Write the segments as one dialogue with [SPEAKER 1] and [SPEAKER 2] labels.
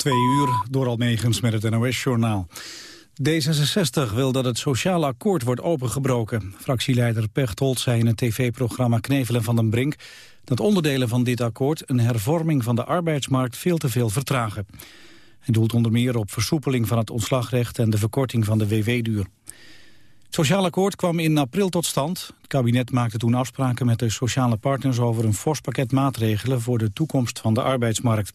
[SPEAKER 1] Twee uur door Almegens met het NOS-journaal. D66 wil dat het sociale akkoord wordt opengebroken. Fractieleider Pechtold zei in het tv-programma Knevelen van den Brink... dat onderdelen van dit akkoord een hervorming van de arbeidsmarkt veel te veel vertragen. Hij doelt onder meer op versoepeling van het ontslagrecht... en de verkorting van de WW-duur. Het sociaal akkoord kwam in april tot stand. Het kabinet maakte toen afspraken met de sociale partners... over een fors pakket maatregelen voor de toekomst van de arbeidsmarkt.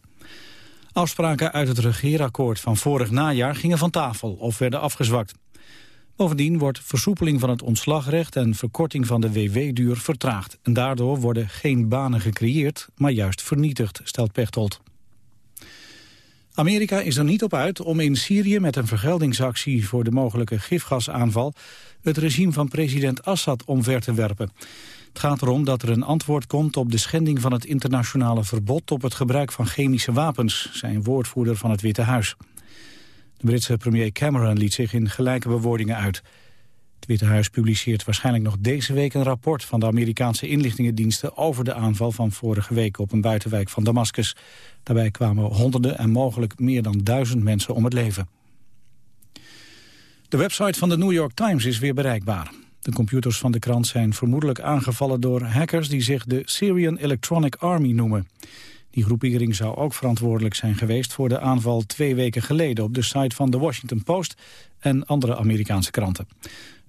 [SPEAKER 1] Afspraken uit het regeerakkoord van vorig najaar gingen van tafel of werden afgezwakt. Bovendien wordt versoepeling van het ontslagrecht en verkorting van de WW-duur vertraagd. En daardoor worden geen banen gecreëerd, maar juist vernietigd, stelt Pechtold. Amerika is er niet op uit om in Syrië met een vergeldingsactie voor de mogelijke gifgasaanval het regime van president Assad omver te werpen. Het gaat erom dat er een antwoord komt op de schending van het internationale verbod op het gebruik van chemische wapens, zijn woordvoerder van het Witte Huis. De Britse premier Cameron liet zich in gelijke bewoordingen uit. Het Witte Huis publiceert waarschijnlijk nog deze week een rapport van de Amerikaanse inlichtingendiensten over de aanval van vorige week op een buitenwijk van Damascus. Daarbij kwamen honderden en mogelijk meer dan duizend mensen om het leven. De website van de New York Times is weer bereikbaar. De computers van de krant zijn vermoedelijk aangevallen door hackers die zich de Syrian Electronic Army noemen. Die groepering zou ook verantwoordelijk zijn geweest voor de aanval twee weken geleden op de site van The Washington Post en andere Amerikaanse kranten.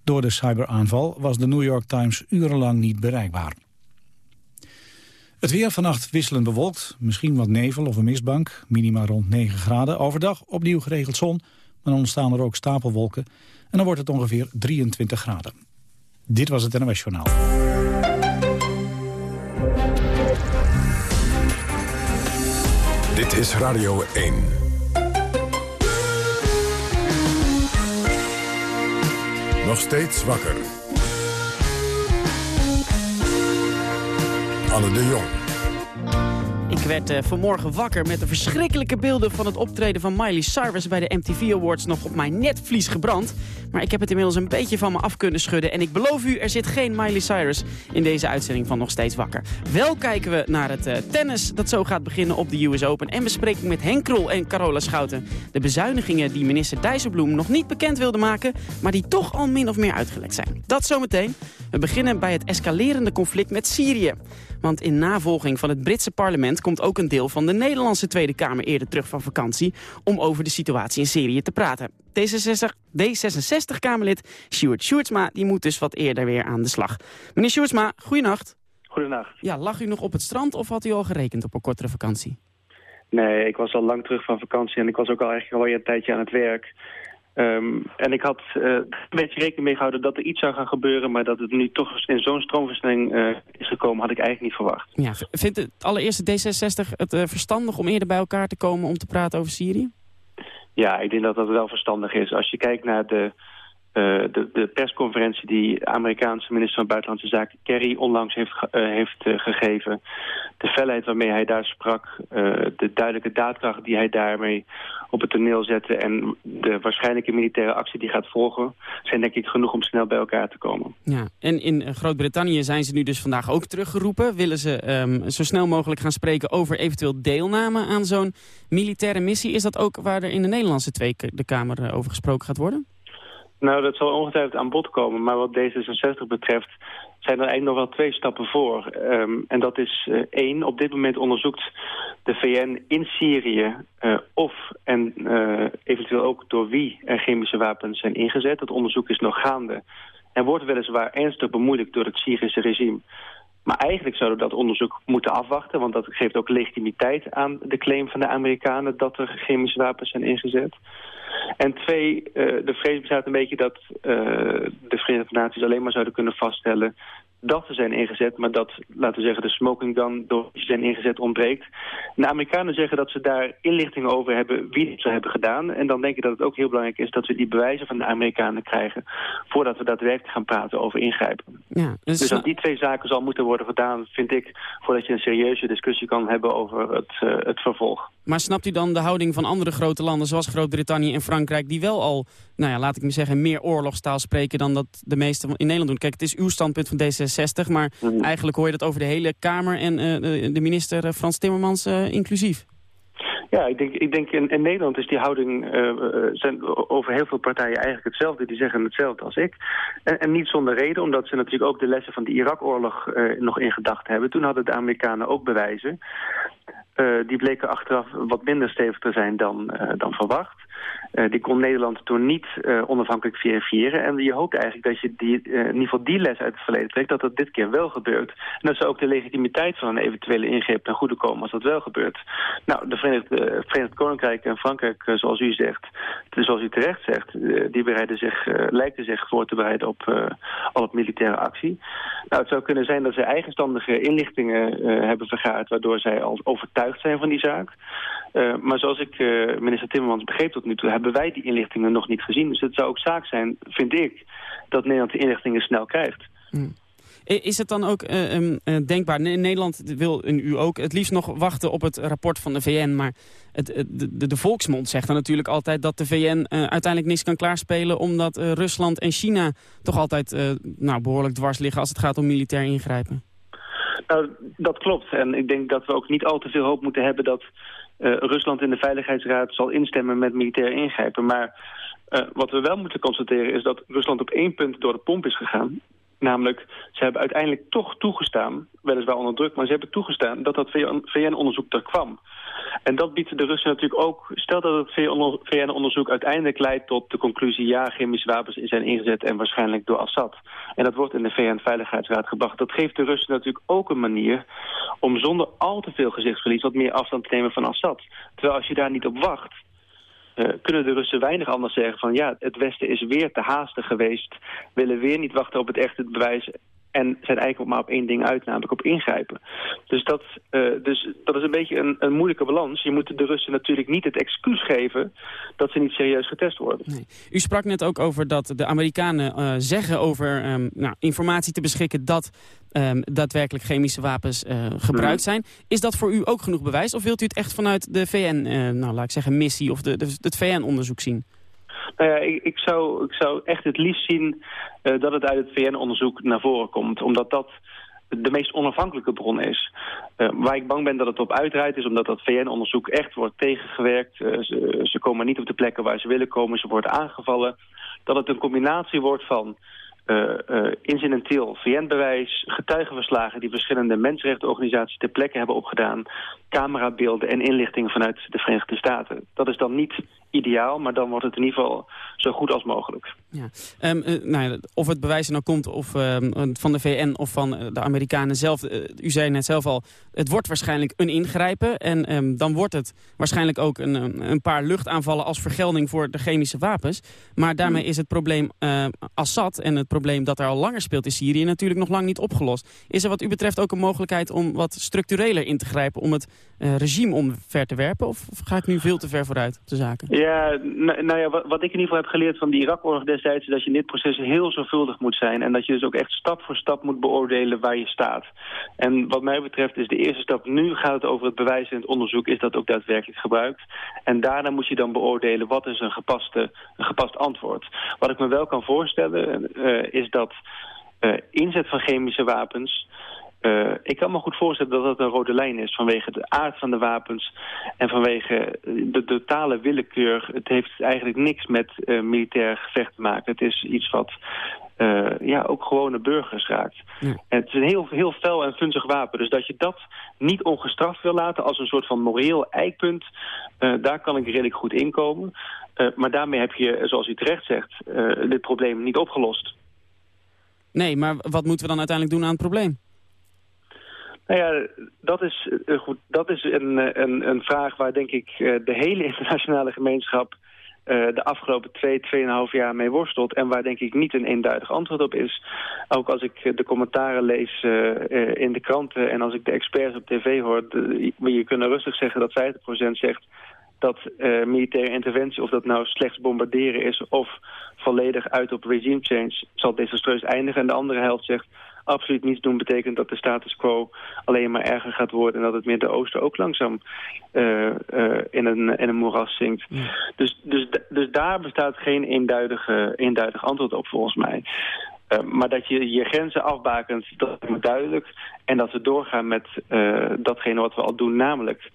[SPEAKER 1] Door de cyberaanval was de New York Times urenlang niet bereikbaar. Het weer vannacht wisselend bewolkt, misschien wat nevel of een mistbank, minima rond 9 graden. Overdag opnieuw geregeld zon, maar dan ontstaan er ook stapelwolken en dan wordt het ongeveer 23 graden. Dit was het NOS Journaal.
[SPEAKER 2] Dit is Radio 1. Nog steeds wakker. Anne de Jong.
[SPEAKER 3] Ik werd uh, vanmorgen wakker met de verschrikkelijke beelden van het optreden van Miley Cyrus bij de MTV Awards nog op mijn netvlies gebrand. Maar ik heb het inmiddels een beetje van me af kunnen schudden. En ik beloof u, er zit geen Miley Cyrus in deze uitzending van Nog Steeds Wakker. Wel kijken we naar het uh, tennis dat zo gaat beginnen op de US Open. En bespreken we met Henk Krol en Carola Schouten de bezuinigingen die minister Dijsselbloem nog niet bekend wilde maken. Maar die toch al min of meer uitgelekt zijn. Dat zometeen. We beginnen bij het escalerende conflict met Syrië. Want in navolging van het Britse parlement komt ook een deel van de Nederlandse Tweede Kamer eerder terug van vakantie om over de situatie in Syrië te praten. D66-Kamerlid Sjoerd Sjoerdsma die moet dus wat eerder weer aan de slag. Meneer Sjoerdsma, goedenacht.
[SPEAKER 4] Goedenacht.
[SPEAKER 3] Ja, lag u nog op het strand of had u al gerekend op een kortere vakantie?
[SPEAKER 4] Nee, ik was al lang terug van vakantie en ik was ook al eigenlijk alweer een tijdje aan het werk. Um, en ik had uh, een beetje rekening mee gehouden dat er iets zou gaan gebeuren... maar dat het nu toch in zo'n stroomversnelling uh, is gekomen, had ik eigenlijk niet verwacht.
[SPEAKER 3] Ja, vindt het allereerste D66 het uh, verstandig om eerder bij elkaar te komen om te praten over Syrië?
[SPEAKER 4] Ja, ik denk dat dat wel verstandig is. Als je kijkt naar de, de, de, persconferentie die Amerikaanse minister van Buitenlandse Zaken Kerry onlangs heeft, heeft gegeven. De felheid waarmee hij daar sprak, de duidelijke daadkracht die hij daarmee op het toneel zetten. En de waarschijnlijke militaire actie die gaat volgen... zijn denk ik genoeg om snel bij elkaar te komen.
[SPEAKER 3] Ja, en in Groot-Brittannië zijn ze nu dus vandaag ook teruggeroepen. Willen ze um, zo snel mogelijk gaan spreken over eventueel deelname aan zo'n militaire missie? Is dat ook waar er in de Nederlandse Tweede Kamer over gesproken gaat worden?
[SPEAKER 4] Nou, dat zal ongetwijfeld aan bod komen. Maar wat D66 betreft zijn er eigenlijk nog wel twee stappen voor. Um, en dat is uh, één, op dit moment onderzoekt de VN in Syrië uh, of en uh, eventueel ook door wie er chemische wapens zijn ingezet. Het onderzoek is nog gaande en wordt weliswaar ernstig bemoeilijkt door het Syrische regime. Maar eigenlijk zouden we dat onderzoek moeten afwachten... want dat geeft ook legitimiteit aan de claim van de Amerikanen... dat er chemische wapens zijn ingezet. En twee, uh, de vrees bestaat een beetje dat uh, de Verenigde Naties alleen maar zouden kunnen vaststellen dat ze zijn ingezet, maar dat, laten we zeggen, de smoking gun door die zijn ingezet ontbreekt. En de Amerikanen zeggen dat ze daar inlichtingen over hebben wie het zou hebben gedaan. En dan denk ik dat het ook heel belangrijk is dat we die bewijzen van de Amerikanen krijgen voordat we daadwerkelijk gaan praten over ingrijpen. Ja, dus, dus dat die twee zaken zal moeten worden gedaan, vind ik, voordat je een serieuze discussie kan hebben over het, uh, het vervolg.
[SPEAKER 3] Maar snapt u dan de houding van andere grote landen zoals Groot-Brittannië en Frankrijk... die wel al, nou ja, laat ik me zeggen, meer oorlogstaal spreken dan dat de meesten in Nederland doen? Kijk, het is uw standpunt van D66, maar mhm. eigenlijk hoor je dat over de hele Kamer... en uh, de minister uh, Frans Timmermans uh, inclusief.
[SPEAKER 4] Ja, ik denk, ik denk in, in Nederland is die houding uh, zijn over heel veel partijen eigenlijk hetzelfde. Die zeggen hetzelfde als ik. En, en niet zonder reden, omdat ze natuurlijk ook de lessen van de Irak-oorlog uh, nog in gedachten hebben. Toen hadden de Amerikanen ook bewijzen. Die bleken achteraf wat minder stevig te zijn dan, dan verwacht. Uh, die kon Nederland toen niet onafhankelijk verifiëren. En je hoopt eigenlijk dat je die, in ieder geval die les uit het verleden trekt... dat dat dit keer wel gebeurt. En dat zou ook de legitimiteit van een eventuele ingreep ten goede komen als dat wel gebeurt. Nou, de Verenigd, Verenigd Koninkrijk en Frankrijk, zoals u zegt... zoals u terecht zegt, die bereiden zich, lijken zich voor te bereiden op, al op militaire actie. Nou, het zou kunnen zijn dat ze eigenstandige inlichtingen hebben vergaard... waardoor zij al overtuigd zijn van die zaak. maar zoals ik minister Timmermans begreep tot nu toe... hebben wij die inlichtingen nog niet gezien. Dus het zou ook zaak zijn, vind ik, dat Nederland die inlichtingen snel krijgt.
[SPEAKER 3] Hmm. Is het dan ook uh, uh, denkbaar, Nederland wil en u ook het liefst nog wachten op het rapport van de VN, maar het, de, volksmond zegt dan natuurlijk altijd dat de VN uiteindelijk niks kan klaarspelen omdat Rusland en China toch altijd nou, behoorlijk dwars liggen als het gaat om militair ingrijpen.
[SPEAKER 4] Nou, dat klopt. En ik denk dat we ook niet al te veel hoop moeten hebben dat uh, Rusland in de Veiligheidsraad zal instemmen met militair ingrijpen. Maar uh, wat we wel moeten constateren is dat Rusland op één punt door de pomp is gegaan. Namelijk, ze hebben uiteindelijk toch toegestaan, weliswaar onder druk, maar ze hebben toegestaan dat dat VN-onderzoek er kwam. En dat biedt de Russen natuurlijk ook... Stel dat het VN-onderzoek uiteindelijk leidt tot de conclusie... ja, chemische wapens zijn ingezet en waarschijnlijk door Assad. En dat wordt in de VN-veiligheidsraad gebracht. Dat geeft de Russen natuurlijk ook een manier... om zonder al te veel gezichtsverlies wat meer afstand te nemen van Assad. Terwijl als je daar niet op wacht... Uh, kunnen de Russen weinig anders zeggen van ja, het Westen is weer te haastig geweest, willen weer niet wachten op het echte bewijs en zijn eigenlijk maar op één ding uit, namelijk op ingrijpen. Dus dat, uh, dus dat is een beetje een, een, moeilijke balans. Je moet de Russen natuurlijk niet het excuus geven dat ze niet serieus getest worden.
[SPEAKER 3] Nee. U sprak net ook over dat de Amerikanen uh, zeggen over um, nou, informatie te beschikken dat um, daadwerkelijk chemische wapens uh, gebruikt zijn. Is dat voor u ook genoeg bewijs? Of wilt u het echt vanuit de VN, nou laat ik zeggen, missie of de, de het VN-onderzoek zien?
[SPEAKER 4] Nou ja, ik, zou, ik zou echt het liefst zien uh, dat het uit het VN-onderzoek naar voren komt. Omdat dat de meest onafhankelijke bron is. Uh, waar ik bang ben dat het op uitdraait is omdat dat VN-onderzoek echt wordt tegengewerkt. Uh, ze, komen niet op de plekken waar ze willen komen, ze worden aangevallen. Dat het een combinatie wordt van uh, incidenteel VN-bewijs, getuigenverslagen die verschillende mensenrechtenorganisaties ter plekke hebben opgedaan, camerabeelden en inlichtingen vanuit de Verenigde Staten. Dat is dan niet ideaal, maar dan wordt het in ieder geval zo goed als mogelijk.
[SPEAKER 3] Ja. Um, uh, nou ja, of het bewijs er nou komt of, uh, van de VN of van de Amerikanen zelf. Uh, u zei net zelf al, het wordt waarschijnlijk een ingrijpen. En um, dan wordt het waarschijnlijk ook een, een paar luchtaanvallen als vergelding voor de chemische wapens. Maar daarmee hmm. is het probleem Assad en het probleem dat er al langer speelt in Syrië natuurlijk nog lang niet opgelost. Is er wat u betreft ook een mogelijkheid om wat structureler in te grijpen om het regime omver te werpen? Of, of, ga ik nu veel te ver vooruit op de zaken?
[SPEAKER 4] Ja, nou, ja, wat, ik in ieder geval heb geleerd van die Irak-oorlog destijds... is dat je in dit proces heel zorgvuldig moet zijn. En dat je dus ook echt stap voor stap moet beoordelen waar je staat. En wat mij betreft is de eerste stap... nu gaat het over het bewijs in het onderzoek. Is dat ook daadwerkelijk gebruikt? En daarna moet je dan beoordelen wat is een, gepaste, een gepast antwoord. Wat ik me wel kan voorstellen uh, is dat... Uh, inzet van chemische wapens uh, ik kan me goed voorstellen dat dat een rode lijn is vanwege de aard van de wapens en vanwege de totale willekeur. Het heeft eigenlijk niks met uh, militair gevecht te maken. Het is iets wat uh, ja, ook gewone burgers raakt. Ja. En het is een heel, heel fel en funzig wapen. Dus dat je dat niet ongestraft wil laten als een soort van moreel eikpunt, daar kan ik redelijk goed inkomen. maar daarmee heb je, zoals u terecht zegt, dit probleem niet opgelost.
[SPEAKER 3] Nee, maar wat moeten we dan uiteindelijk doen aan het probleem?
[SPEAKER 4] Nou ja, dat is, uh, goed, dat is een, eh, een, een vraag waar denk ik uh, de hele internationale gemeenschap de afgelopen twee, tweeënhalf jaar mee worstelt. En waar denk ik niet een eenduidig antwoord op is. Ook als ik de commentaren lees in de kranten en als ik de experts op tv hoor. Je kunt rustig zeggen dat 50% zegt dat militaire interventie, of dat nou slechts bombarderen is of volledig uit op regime change, zal desastreus eindigen. En de andere helft zegt absoluut niets doen betekent dat de status quo alleen maar erger gaat worden... en dat het Midden-Oosten ook langzaam uh, uh, in, een, in een moeras zinkt. Dus, dus, dus daar bestaat geen eenduidige, eenduidig antwoord op volgens mij. Uh, maar dat je je grenzen afbakent, dat is duidelijk. En dat we doorgaan met datgene wat we al doen, namelijk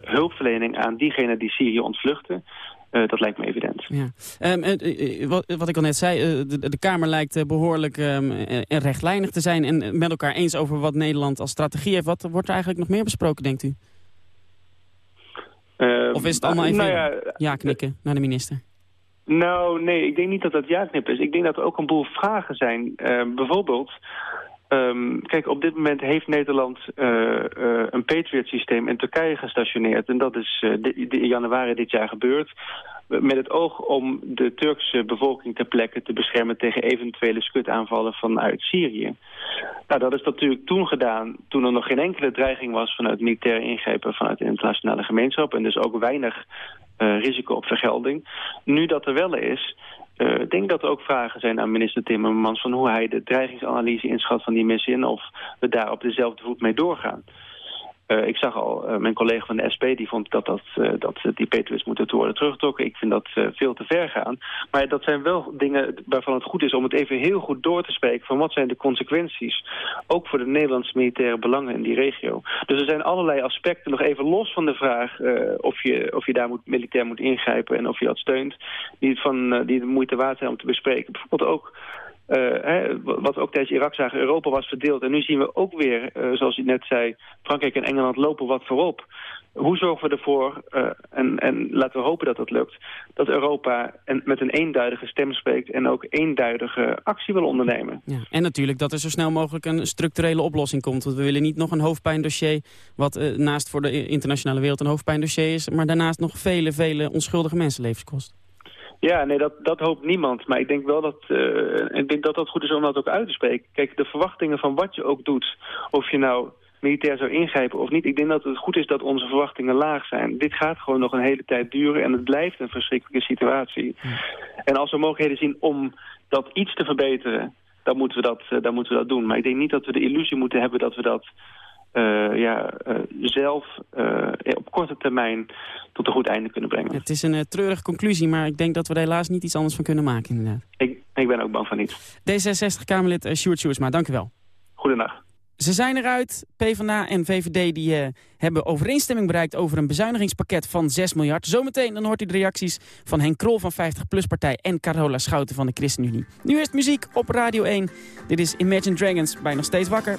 [SPEAKER 4] hulpverlening aan diegenen die Syrië ontvluchten. Dat lijkt me evident.
[SPEAKER 5] Ja. Um, wat, wat, ik al net zei, de, de, Kamer lijkt behoorlijk um, rechtlijnig te zijn... en met elkaar eens over wat Nederland als strategie heeft. Wat wordt er eigenlijk nog meer besproken, denkt u? Ehm, of is het allemaal even nou ja, ja knikken naar de minister?
[SPEAKER 4] Nou, nee, ik denk niet dat dat ja knippen is. Ik denk dat er ook een boel vragen zijn. bijvoorbeeld, Um, kijk, op dit moment heeft Nederland uh, uh, een Patriot-systeem in Turkije gestationeerd. En dat is uh, in januari dit jaar gebeurd. Met het oog om de Turkse bevolking ter plekke te beschermen tegen eventuele skutaanvallen vanuit Syrië. Nou, dat is natuurlijk toen gedaan, toen er nog geen enkele dreiging was vanuit militaire ingrepen vanuit de internationale gemeenschap. En dus ook weinig risico op vergelding. Nu dat er wel is, uh, ik denk dat er ook vragen zijn aan minister Timmermans... van hoe hij de dreigingsanalyse inschat van die missie... en of we daar op dezelfde voet mee doorgaan. Uh, ik zag al, uh, mijn collega van de SP die vond dat, dat, uh, dat die Patriots moeten worden teruggetrokken. Ik vind dat veel te ver gaan. Maar dat zijn wel dingen waarvan het goed is om het even heel goed door te spreken... van wat zijn de consequenties, ook voor de Nederlandse militaire belangen in die regio. Dus er zijn allerlei aspecten, nog even los van de vraag... of, je, of je daar moet, militair moet ingrijpen en of je dat steunt... die, van, die de moeite waard zijn om te bespreken. Bijvoorbeeld ook hè, wat ook tijdens Irak zagen, Europa was verdeeld. En nu zien we ook weer, uh, zoals u net zei, Frankrijk en Engeland lopen wat voorop. Hoe zorgen we ervoor, uh, en, en laten we hopen dat dat lukt... dat Europa en met een eenduidige stem spreekt... en ook eenduidige actie wil ondernemen.
[SPEAKER 5] Ja, en natuurlijk dat er zo snel mogelijk een structurele oplossing komt. Want we willen niet nog een hoofdpijndossier... wat naast voor de internationale wereld een hoofdpijndossier is... maar daarnaast nog vele, vele onschuldige mensenlevens kost.
[SPEAKER 4] Ja, nee, dat, dat hoopt niemand. Maar ik denk wel dat, uh, ik denk dat dat goed is om dat ook uit te spreken. Kijk, de verwachtingen van wat je ook doet, of je nou militair zou ingrijpen of niet. Ik denk dat het goed is dat onze verwachtingen laag zijn. Dit gaat gewoon nog een hele tijd duren en het blijft een verschrikkelijke situatie. En als we mogelijkheden zien om dat iets te verbeteren, dan moeten, we dat, uh, dan moeten we dat doen. Maar ik denk niet dat we de illusie moeten hebben dat we dat uh, ja, uh, zelf uh, op korte termijn tot een goed einde kunnen brengen.
[SPEAKER 5] Het is een treurige conclusie, maar ik denk dat we er helaas niet iets anders van kunnen maken inderdaad.
[SPEAKER 4] Ik, ik ben ook bang van niet.
[SPEAKER 5] D66-Kamerlid uh, Sjoerd Sjoerdsma, dank u wel.
[SPEAKER 4] Goedendag.
[SPEAKER 5] Ze zijn eruit. PvdA en VVD die, uh, hebben overeenstemming bereikt over een bezuinigingspakket van 6 miljard. Zometeen dan hoort u de reacties van Henk Krol van 50PLUS-partij en Carola Schouten van de ChristenUnie. Nu eerst muziek op Radio 1. Dit is Imagine Dragons bij Nog Steeds Wakker.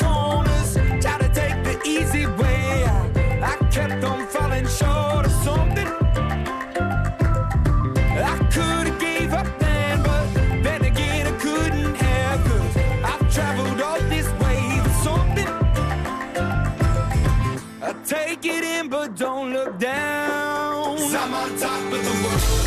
[SPEAKER 5] down. i I'm on top of the world.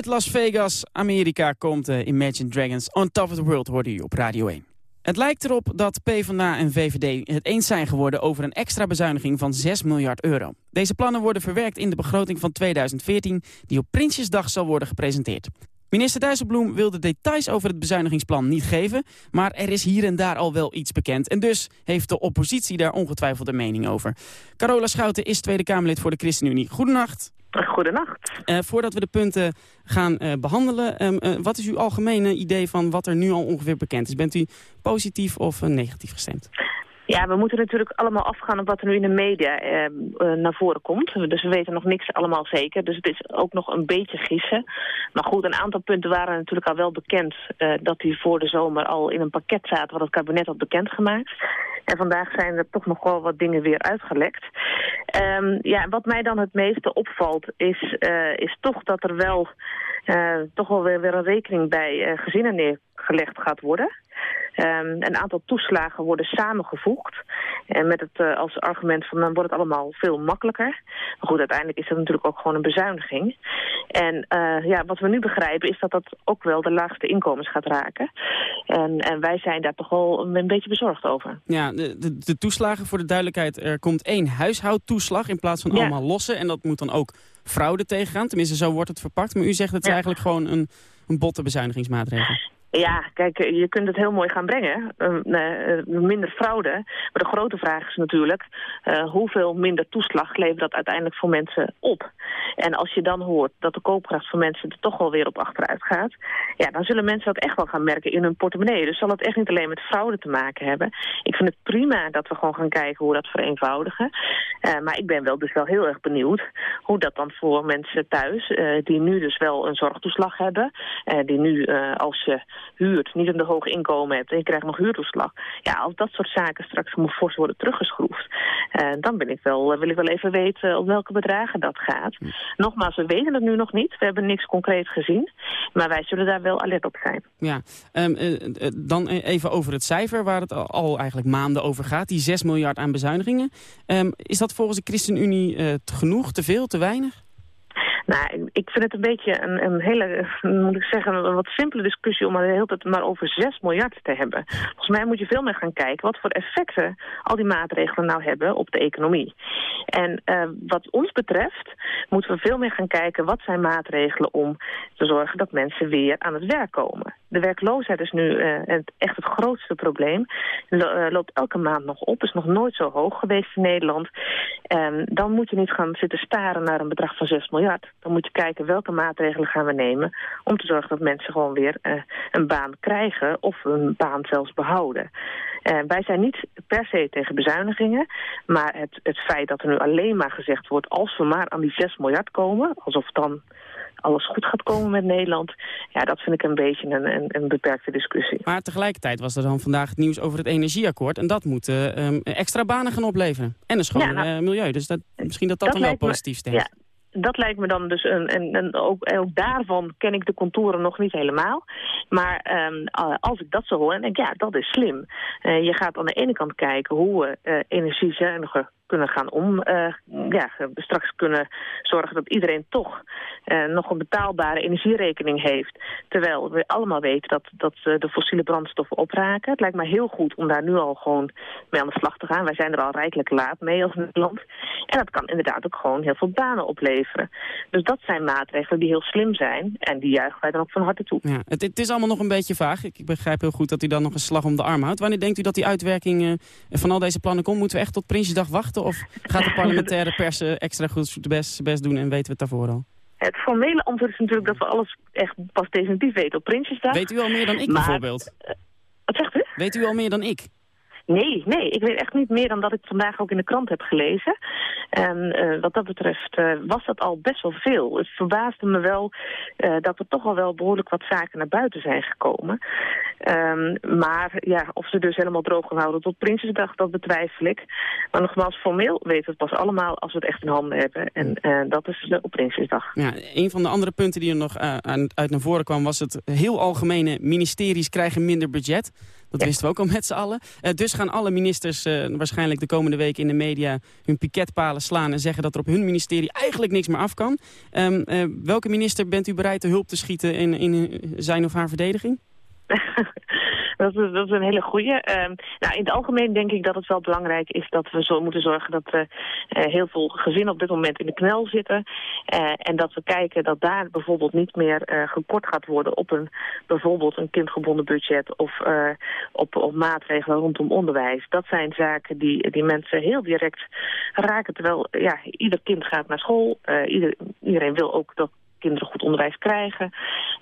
[SPEAKER 3] Uit Las Vegas, Amerika, komt uh, Imagine Dragons On Top of the World, hoorde u op Radio 1. Het lijkt erop dat PvdA en VVD het eens zijn geworden over een extra bezuiniging van 6 miljard euro. Deze plannen worden verwerkt in de begroting van 2014 die op Prinsjesdag zal worden gepresenteerd. Minister Dijsselbloem wil de details over het bezuinigingsplan niet geven... maar er is hier en daar al wel iets bekend. En dus heeft de oppositie daar ongetwijfeld een mening over. Carola Schouten is Tweede Kamerlid voor de ChristenUnie. Goedenacht.
[SPEAKER 6] Goedenacht.
[SPEAKER 3] Uh, voordat we de punten gaan uh, behandelen, um, uh, wat is uw algemene idee van wat er nu al ongeveer bekend is? Bent u positief of negatief gestemd?
[SPEAKER 6] Ja, we moeten natuurlijk allemaal afgaan op wat er nu in de media eh, naar voren komt. Dus we weten nog niks allemaal zeker. Dus het is ook nog een beetje gissen. Maar goed, een aantal punten waren natuurlijk al wel bekend... Uh, dat die voor de zomer al in een pakket zaten wat het kabinet had bekendgemaakt. En vandaag zijn er toch nog wel wat dingen weer uitgelekt. Um, ja, wat mij dan het meeste opvalt is, uh, is toch dat er wel... toch wel weer, weer een rekening bij gezinnen neergelegd gaat worden... Um, een aantal toeslagen worden samengevoegd. En met het als argument van dan wordt het allemaal veel makkelijker. Maar goed, uiteindelijk is dat natuurlijk ook gewoon een bezuiniging. En uh, ja, wat we nu begrijpen is dat dat ook wel de laagste inkomens gaat raken. En, en wij zijn daar toch wel een, beetje bezorgd over.
[SPEAKER 3] Ja, de, de, de, toeslagen voor de duidelijkheid. Er komt één huishoudtoeslag in plaats van ja. allemaal losse. En dat moet dan ook fraude tegengaan. Tenminste, zo wordt het verpakt. Maar u zegt het is ja. eigenlijk gewoon een, een botte bezuinigingsmaatregel.
[SPEAKER 6] Ja, kijk, je kunt het heel mooi gaan brengen. Uh, minder fraude. Maar de grote vraag is natuurlijk... Uh, hoeveel minder toeslag levert dat uiteindelijk voor mensen op? En als je dan hoort dat de koopkracht van mensen er toch wel weer op achteruit gaat... ja, dan zullen mensen dat echt wel gaan merken in hun portemonnee. Dus zal het echt niet alleen met fraude te maken hebben. Ik vind het prima dat we gewoon gaan kijken hoe we dat vereenvoudigen. maar ik ben wel dus wel heel erg benieuwd... hoe dat dan voor mensen thuis... die nu dus wel een zorgtoeslag hebben... die nu als je huurt, niet een hoog inkomen hebt en je krijgt nog huurtoeslag. Ja, als dat soort zaken straks moet fors worden teruggeschroefd, uh, dan ben ik wel, wil ik wel even weten op welke bedragen dat gaat. Hm. Nogmaals, we weten het nu nog niet. We hebben niks concreet gezien. Maar wij zullen daar wel alert op zijn.
[SPEAKER 3] Ja, um, uh, dan even over het cijfer waar het al eigenlijk maanden over gaat. Die 6 miljard aan bezuinigingen. Um, is dat volgens de ChristenUnie genoeg, te veel, te weinig?
[SPEAKER 6] Nou, ik vind het een beetje een, een hele, moet ik zeggen, een wat simpele discussie om het de hele tijd maar over 6 miljard te hebben. Volgens mij moet je veel meer gaan kijken wat voor effecten al die maatregelen nou hebben op de economie. En uh, wat ons betreft moeten we veel meer gaan kijken wat zijn maatregelen om te zorgen dat mensen weer aan het werk komen. De werkloosheid is nu het, echt het grootste probleem. Uh, loopt elke maand nog op, is nog nooit zo hoog geweest in Nederland. En dan moet je niet gaan zitten staren naar een bedrag van 6 miljard. Dan moet je kijken welke maatregelen gaan we nemen om te zorgen dat mensen gewoon weer uh, een baan krijgen of een baan zelfs behouden. Uh, wij zijn niet per se tegen bezuinigingen, maar het, het feit dat er nu alleen maar gezegd wordt als we maar aan die 6 miljard komen, alsof dan alles goed gaat komen met Nederland. Ja, dat vind ik een beetje een, een, een, beperkte discussie.
[SPEAKER 3] Maar tegelijkertijd was er dan vandaag het nieuws over het energieakkoord. En dat moet uh, um, extra banen gaan opleveren. En een schoon ja, nou, uh, milieu. Dus dat, misschien dat dat, dat dan wel positief stemt.
[SPEAKER 6] Ja, dat lijkt me dan dus, een, en, en ook, ook daarvan ken ik de contouren nog niet helemaal. Maar um, als ik dat zo hoor, dan denk ik, ja, dat is slim. Uh, je gaat aan de ene kant kijken hoe we uh, energiezuiniger kunnen gaan om. Uh, ja, straks kunnen zorgen dat iedereen toch uh, nog een betaalbare energierekening heeft. Terwijl we allemaal weten dat, dat uh, de fossiele brandstoffen opraken. Het lijkt mij heel goed om daar nu al gewoon mee aan de slag te gaan. Wij zijn er al rijkelijk laat mee als Nederland. En dat kan inderdaad ook gewoon heel veel banen opleveren. Dus dat zijn maatregelen die heel slim zijn. En die juichen wij dan ook van harte toe.
[SPEAKER 3] Ja, het, het is allemaal nog een beetje vaag. Ik, ik, begrijp heel goed dat u dan nog een slag om de arm houdt. Wanneer denkt u dat die uitwerking van al deze plannen komt? Moeten we echt tot Prinsjesdag wachten? Of gaat de parlementaire pers extra goed best, best doen en weten we het daarvoor al?
[SPEAKER 6] Het formele antwoord is natuurlijk dat we alles echt pas definitief weten op Prinsjesdag.
[SPEAKER 3] Weet u al meer dan ik maar, bijvoorbeeld?
[SPEAKER 6] Uh, wat zegt u?
[SPEAKER 3] Weet u al meer dan ik?
[SPEAKER 6] Nee, nee, ik weet echt niet meer dan dat ik vandaag ook in de krant heb gelezen. En uh, wat dat betreft uh, was dat al best wel veel. Het verbaasde me wel uh, dat er toch al wel behoorlijk wat zaken naar buiten zijn gekomen. Um, maar ja, of ze dus helemaal droog gaan houden tot Prinsjesdag, dat betwijfel ik. Maar nogmaals, formeel weten we het pas allemaal als we het echt in handen hebben. En dat is op Prinsjesdag.
[SPEAKER 3] Ja, een van de andere punten die er nog uit naar voren kwam... was het heel algemene ministeries krijgen minder budget. Dat ja. wisten we ook al met z'n allen. dus gaan alle ministers waarschijnlijk de komende weken in de media hun piketpalen slaan... en zeggen dat er op hun ministerie eigenlijk niks meer af kan. Ehm, welke minister bent u bereid de hulp te schieten in, in zijn of haar verdediging?
[SPEAKER 6] Dat is, dat is een hele goede. Uh, nou, in het algemeen denk ik dat het wel belangrijk is dat we zo moeten zorgen dat uh, heel veel gezinnen op dit moment in de knel zitten. Uh, en dat we kijken dat daar bijvoorbeeld niet meer gekort gaat worden op een bijvoorbeeld een kindgebonden budget of op, op maatregelen rondom onderwijs. Dat zijn zaken die, die mensen heel direct raken. Terwijl ja, ieder kind gaat naar school. Ieder, iedereen wil ook dat kinderen goed onderwijs krijgen.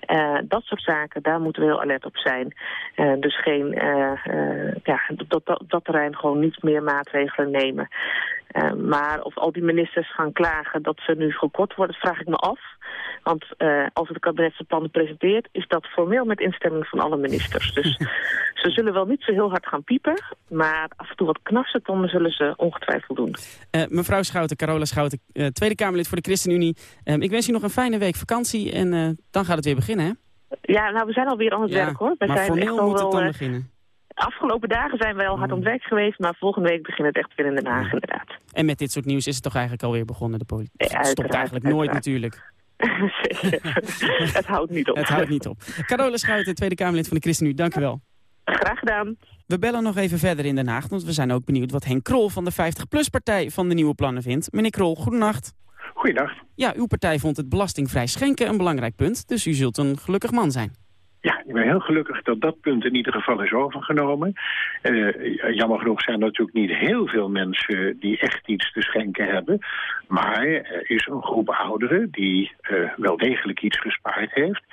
[SPEAKER 6] Uh, dat soort zaken, daar moeten we heel alert op zijn. Uh, dus geen, uh, ja, dat, dat, dat terrein gewoon niet meer maatregelen nemen. maar of al die ministers gaan klagen dat ze nu gekort worden, vraag ik me af. Want uh, als het kabinet zijn plannen presenteert... is dat formeel met instemming van alle ministers. Dus ze zullen wel niet zo heel hard gaan piepen... maar af en toe wat knarsen zullen ze ongetwijfeld doen.
[SPEAKER 3] Uh, mevrouw Schouten, Carola Schouten, uh, Tweede Kamerlid voor de ChristenUnie. ik wens u nog een fijne week vakantie en dan gaat het weer beginnen, hè?
[SPEAKER 6] Ja, nou, we zijn alweer aan het werk, hoor.
[SPEAKER 3] We maar zijn formeel echt moet het dan beginnen
[SPEAKER 6] afgelopen dagen zijn wij al hard aan het werk geweest, maar volgende week begint het echt weer in Den Haag, inderdaad.
[SPEAKER 3] En met dit soort nieuws is het toch eigenlijk alweer begonnen, de politiek? het stopt eigenlijk nooit natuurlijk.
[SPEAKER 6] Het houdt niet op.
[SPEAKER 3] Het houdt niet op. Carola Schuiten, Tweede Kamerlid van de ChristenUnie, dank u wel.
[SPEAKER 6] Graag gedaan.
[SPEAKER 3] We bellen nog even verder in Den Haag, want we zijn ook benieuwd wat Henk Krol van de 50PLUS-partij van de nieuwe plannen vindt. Meneer Krol, goedenacht.
[SPEAKER 7] Goedenacht.
[SPEAKER 3] Ja, uw partij vond het belastingvrij schenken een belangrijk punt, dus u zult een gelukkig man zijn.
[SPEAKER 7] Ja, ik ben heel gelukkig dat dat punt in ieder geval is overgenomen. Uh, jammer genoeg zijn er natuurlijk niet heel veel mensen die echt iets te schenken hebben. Maar er is een groep ouderen die uh, wel degelijk iets gespaard heeft.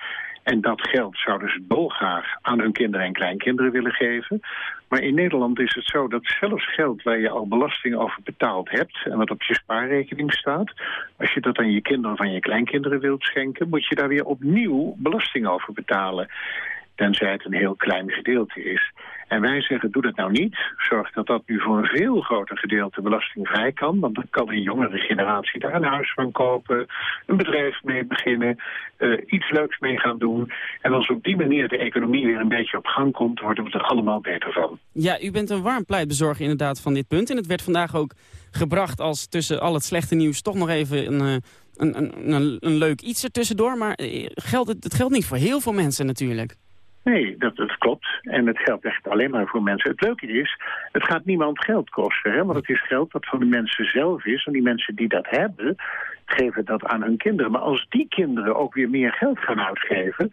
[SPEAKER 7] En dat geld zouden ze dolgraag aan hun kinderen en kleinkinderen willen geven. Maar in Nederland is het zo dat zelfs geld waar je al belasting over betaald hebt... en wat op je spaarrekening staat... als je dat aan je kinderen of aan je kleinkinderen wilt schenken... moet je daar weer opnieuw belasting over betalen tenzij het een heel klein gedeelte is. En wij zeggen, doe dat nou niet. Zorg dat dat nu voor een veel groter gedeelte belastingvrij kan. Want dan kan een jongere generatie daar een huis van kopen, een bedrijf mee beginnen, uh, iets leuks mee gaan doen. En als op die manier de economie weer een beetje op gang komt, worden we er allemaal beter van.
[SPEAKER 3] Ja, u bent een warm pleitbezorger inderdaad van dit punt. En het werd vandaag ook gebracht als tussen al het slechte nieuws toch nog even een... Uh, een, een, een, leuk iets ertussendoor, maar eh, geldt het geldt niet voor heel veel mensen natuurlijk.
[SPEAKER 7] Nee, dat, klopt. En het geldt echt alleen maar voor mensen. Het leuke is, het gaat niemand geld kosten. Hè? Want het is geld dat van de mensen zelf is. En die mensen die dat hebben, geven dat aan hun kinderen. Maar als die kinderen ook weer meer geld gaan uitgeven...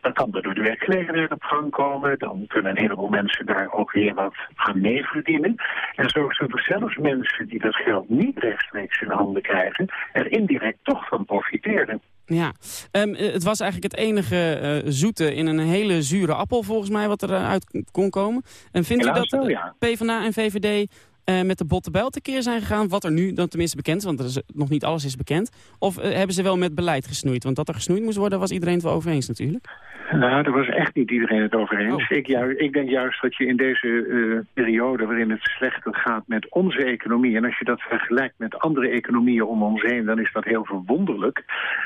[SPEAKER 7] dan kan er door de werkgelegenheid op gang komen. Dan kunnen een heleboel mensen daar ook weer wat aan mee verdienen. En zo zullen zelfs mensen die dat geld niet rechtstreeks in handen krijgen... er indirect toch van profiteren.
[SPEAKER 3] Ja, um, het was eigenlijk het enige uh, zoete in een hele zure appel volgens mij wat eruit uh, kon komen. En vindt u dat wel, ja. PvdA en VVD uh, met de botte bijl tekeer zijn gegaan? Wat er nu dan tenminste bekend is, want er is, nog niet alles is bekend. Of hebben ze wel met beleid gesnoeid? Want dat er gesnoeid moest worden was iedereen het wel over eens natuurlijk.
[SPEAKER 7] Nou, daar was echt niet iedereen het over eens. Oh. Ik, juist, ik, denk juist dat je in deze uh, periode waarin het slechter gaat met onze economie... en als je dat vergelijkt met andere economieën om ons heen... dan is dat heel verwonderlijk.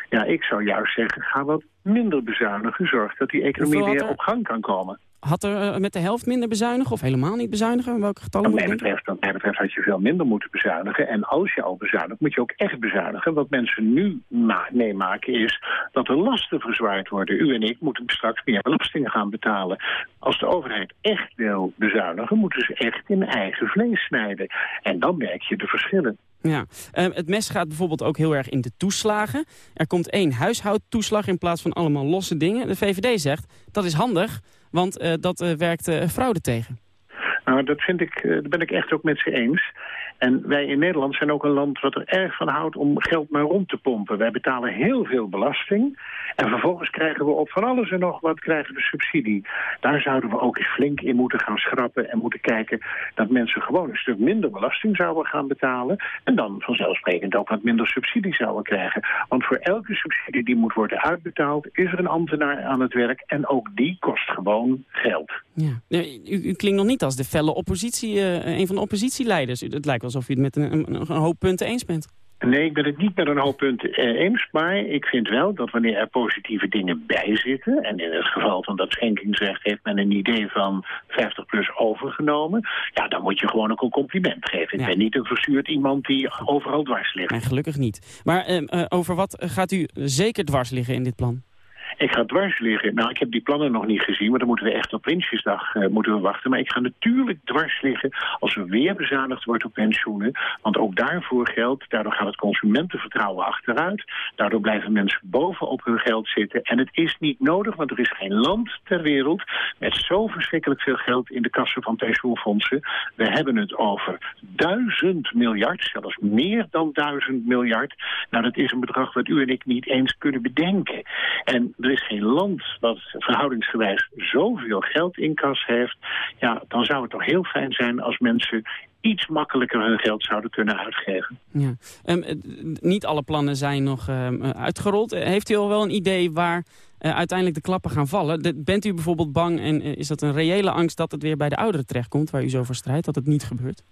[SPEAKER 7] Ja, ik zou juist zeggen, ga wat minder bezuinigen. Zorg dat die economie weer op gang kan komen.
[SPEAKER 3] Had er uh, met de helft minder bezuinigen of helemaal niet bezuinigen? Welke getallen
[SPEAKER 7] mij, betreft, wat mij betreft had je veel minder moeten bezuinigen. En als je al bezuinigt, moet je ook echt bezuinigen. Wat mensen nu meemaken is dat er lasten verzwaard worden. U en ik moeten straks meer belastingen gaan betalen. Als de overheid echt wil bezuinigen, moeten ze echt in eigen vlees snijden. En dan merk je de verschillen.
[SPEAKER 3] Ja, uh, het mes gaat bijvoorbeeld ook heel erg in de toeslagen. Er komt één huishoudtoeslag in plaats van allemaal losse dingen. De VVD zegt, dat is handig, want uh, dat uh, werkt fraude tegen.
[SPEAKER 7] Nou, dat vind ik, daar ben ik echt ook met ze eens. En wij in Nederland zijn ook een land wat er erg van houdt om geld maar rond te pompen. Wij betalen heel veel belasting. En vervolgens krijgen we op van alles en nog wat krijgen we subsidie. Daar zouden we ook eens flink in moeten gaan schrappen. En moeten kijken dat mensen gewoon een stuk minder belasting zouden gaan betalen. En dan vanzelfsprekend ook wat minder subsidie zouden krijgen. Want voor elke subsidie die moet worden uitbetaald... is er een ambtenaar aan het werk. En ook die kost gewoon geld.
[SPEAKER 3] Ja. U, u klinkt nog niet als de felle oppositie, uh, een van de oppositieleiders. Het lijkt wel alsof u het met een, een, een hoop punten eens bent.
[SPEAKER 7] Nee, ik ben het niet met een hoop punten eh, eens. Maar ik vind wel dat wanneer er positieve dingen bij zitten... en in het geval van dat schenkingsrecht heeft men een idee van 50 plus overgenomen... ja, dan moet je gewoon ook een compliment geven. Ik ben niet een verstuurd iemand die overal dwars ligt.
[SPEAKER 3] En gelukkig niet. Maar uh, over wat gaat u zeker dwars liggen in dit plan?
[SPEAKER 7] Ik ga dwars liggen. Nou, ik heb die plannen nog niet gezien, maar dan moeten we echt op Prinsjesdag uh, moeten we wachten. Maar ik ga natuurlijk dwars liggen als er weer bezuinigd wordt op pensioenen. Want ook daarvoor geldt, daardoor gaat het consumentenvertrouwen achteruit. Daardoor blijven mensen bovenop hun geld zitten. En het is niet nodig, want er is geen land ter wereld met zo verschrikkelijk veel geld in de kassen van pensioenfondsen. We hebben het over duizend miljard, zelfs meer dan duizend miljard. Nou, dat is een bedrag wat u en ik niet eens kunnen bedenken. En er is geen land dat verhoudingsgewijs zoveel geld in kas heeft... ja, dan zou het toch heel fijn zijn als mensen iets makkelijker hun geld zouden kunnen uitgeven.
[SPEAKER 3] Ja. Um, niet alle plannen zijn nog um, uitgerold. Heeft u al wel een idee waar uiteindelijk de klappen gaan vallen? Bent u bijvoorbeeld bang en is dat een reële angst dat het weer bij de ouderen terechtkomt... waar u zo voor strijdt, dat het niet gebeurt?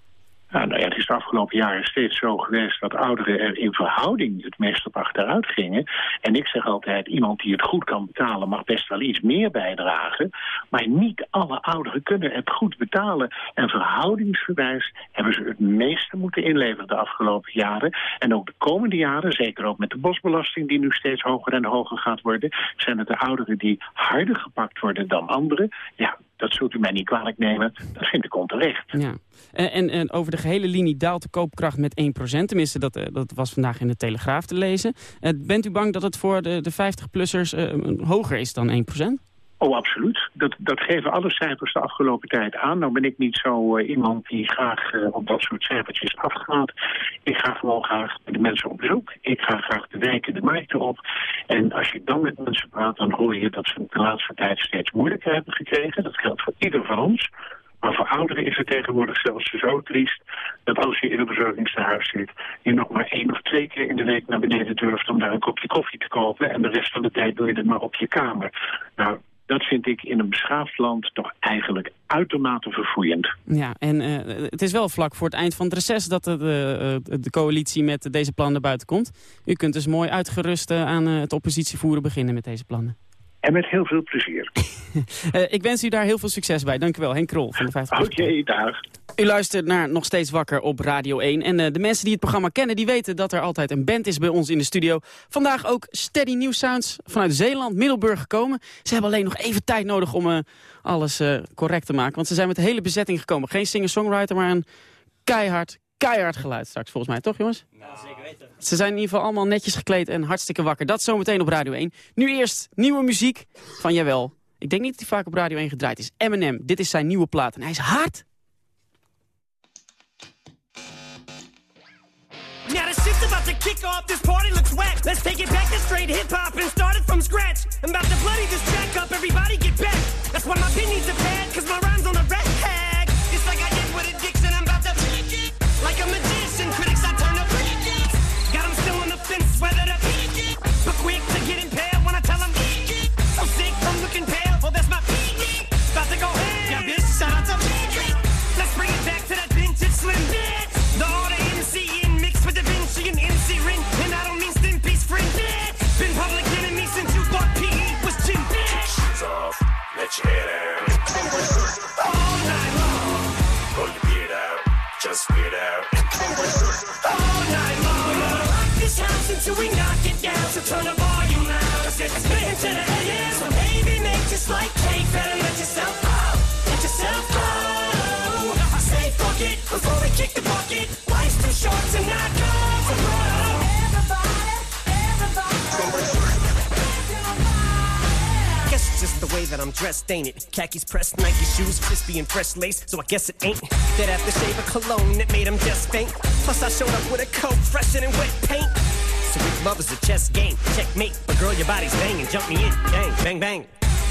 [SPEAKER 7] Nou, nou ja, het is de afgelopen jaren steeds zo geweest dat ouderen er in verhouding het meest op achteruit gingen. En ik zeg altijd, iemand die het goed kan betalen mag best wel iets meer bijdragen. Maar niet alle ouderen kunnen het goed betalen. En verhoudingsgewijs hebben ze het meeste moeten inleveren de afgelopen jaren. En ook de komende jaren, zeker ook met de bosbelasting die nu steeds hoger en hoger gaat worden, zijn het de ouderen die harder gepakt worden dan anderen. Ja, dat zult u mij niet kwalijk nemen. Dat vind ik onterecht.
[SPEAKER 3] Ja. En, en, over de gehele linie daalt de koopkracht met 1%. Tenminste, dat, eh, dat was vandaag in de Telegraaf te lezen. Uh, bent u bang dat het voor de, de 50-plussers uh, hoger is dan 1%?
[SPEAKER 7] Oh, absoluut. Dat, dat geven alle cijfers de afgelopen tijd aan. Nou ben ik niet zo uh, iemand die graag uh, op dat soort cijfertjes afgaat. Ik ga gewoon graag de mensen op bezoek. Ik ga graag de wijken, de markten op. En als je dan met mensen praat, dan hoor je dat ze de laatste tijd steeds moeilijker hebben gekregen. Dat geldt voor ieder van ons. Maar voor ouderen is het tegenwoordig zelfs zo triest... dat als je in een bezorgingstehuis zit... je nog maar één of twee keer in de week naar beneden durft... om daar een kopje koffie te kopen... en de rest van de tijd doe je het maar op je kamer. Nou, dat vind ik in een beschaafd land toch eigenlijk uitermate verfoeiend.
[SPEAKER 3] Ja, en uh, het is wel vlak voor het eind van het reces dat de, de, eh, coalitie met deze plannen buiten komt. U kunt dus mooi uitgerust uh, aan het oppositievoeren beginnen met deze plannen.
[SPEAKER 7] En met heel veel plezier.
[SPEAKER 3] uh, ik wens u daar heel veel succes bij. Dank u wel, Henk Krol van de 50
[SPEAKER 7] Oké, okay, dag.
[SPEAKER 3] U luistert naar Nog Steeds Wakker op Radio 1. En uh, de mensen die het programma kennen, die weten dat er altijd een band is bij ons in de studio. Vandaag ook Steady New Sounds vanuit Zeeland, Middelburg gekomen. Ze hebben alleen nog even tijd nodig om uh, alles correct te maken. Want ze zijn met de hele bezetting gekomen. Geen singer-songwriter, maar een keihard, keihard geluid straks volgens mij. Toch jongens? Nou, zeker weten. Ze zijn in ieder geval allemaal netjes gekleed en hartstikke wakker. Dat zometeen op Radio 1. Nu eerst nieuwe muziek van Jawel. Ik denk niet dat hij vaak op Radio 1 gedraaid is. Eminem, dit is zijn nieuwe plaat en hij is hard. Now the shit's about to kick off, this party looks wet. Let's take it back to straight hip-hop and start it from scratch. I'm about to bloody this track up, everybody get back. That's why my pin needs a pad, cause my rhymes on the red tag. Let your out. All night long. Pull your beard out, just weird out. All night long. We're gonna Rock this house until we knock it down. So turn the volume loud. Cause it's spin to the AM. So baby, make just like cake. Better let yourself go. Let yourself go. Say fuck it before we kick the bucket. Life's too short to not go. Just the way that I'm dressed, ain't it? Khakis pressed, Nike shoes, crispy and fresh lace, so I guess it ain't that aftershave of cologne that made him just faint. Plus I showed up with a coat fresher than wet paint. So if love is a chess game, checkmate. But girl, your body's banging, jump me in, bang, bang, bang.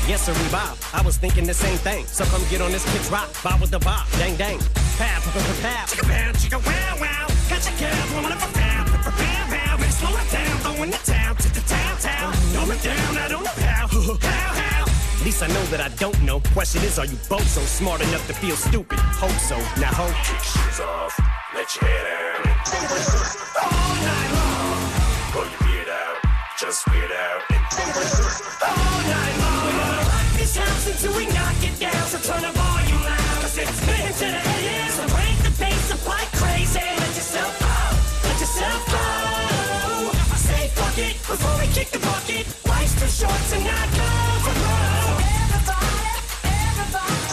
[SPEAKER 3] Yes, sir, bob. I was thinking the same thing. So come get on this kid's rock, bob with the bob, dang, dang. Pow, pow, pow, pow. Chicka, pow, chicka, wow, wow. Got your girl, woman, up a pow, pow, pow, pow. Slow it down, throwing the town to the town, town. Throw it down, I don't know how, how, how. At least I know that I don't know. Question is, are you both so smart enough to feel stupid? Hope so. Now hope. Kick shoes off, let your head out.
[SPEAKER 8] All night long. Pull your beard out, just weird out. All night long. We're gonna rock this house until we knock it down. So turn the volume loud. Cause it's spinning to the before we kick the bucket. Life's too short to not go for broke. Everybody, everybody.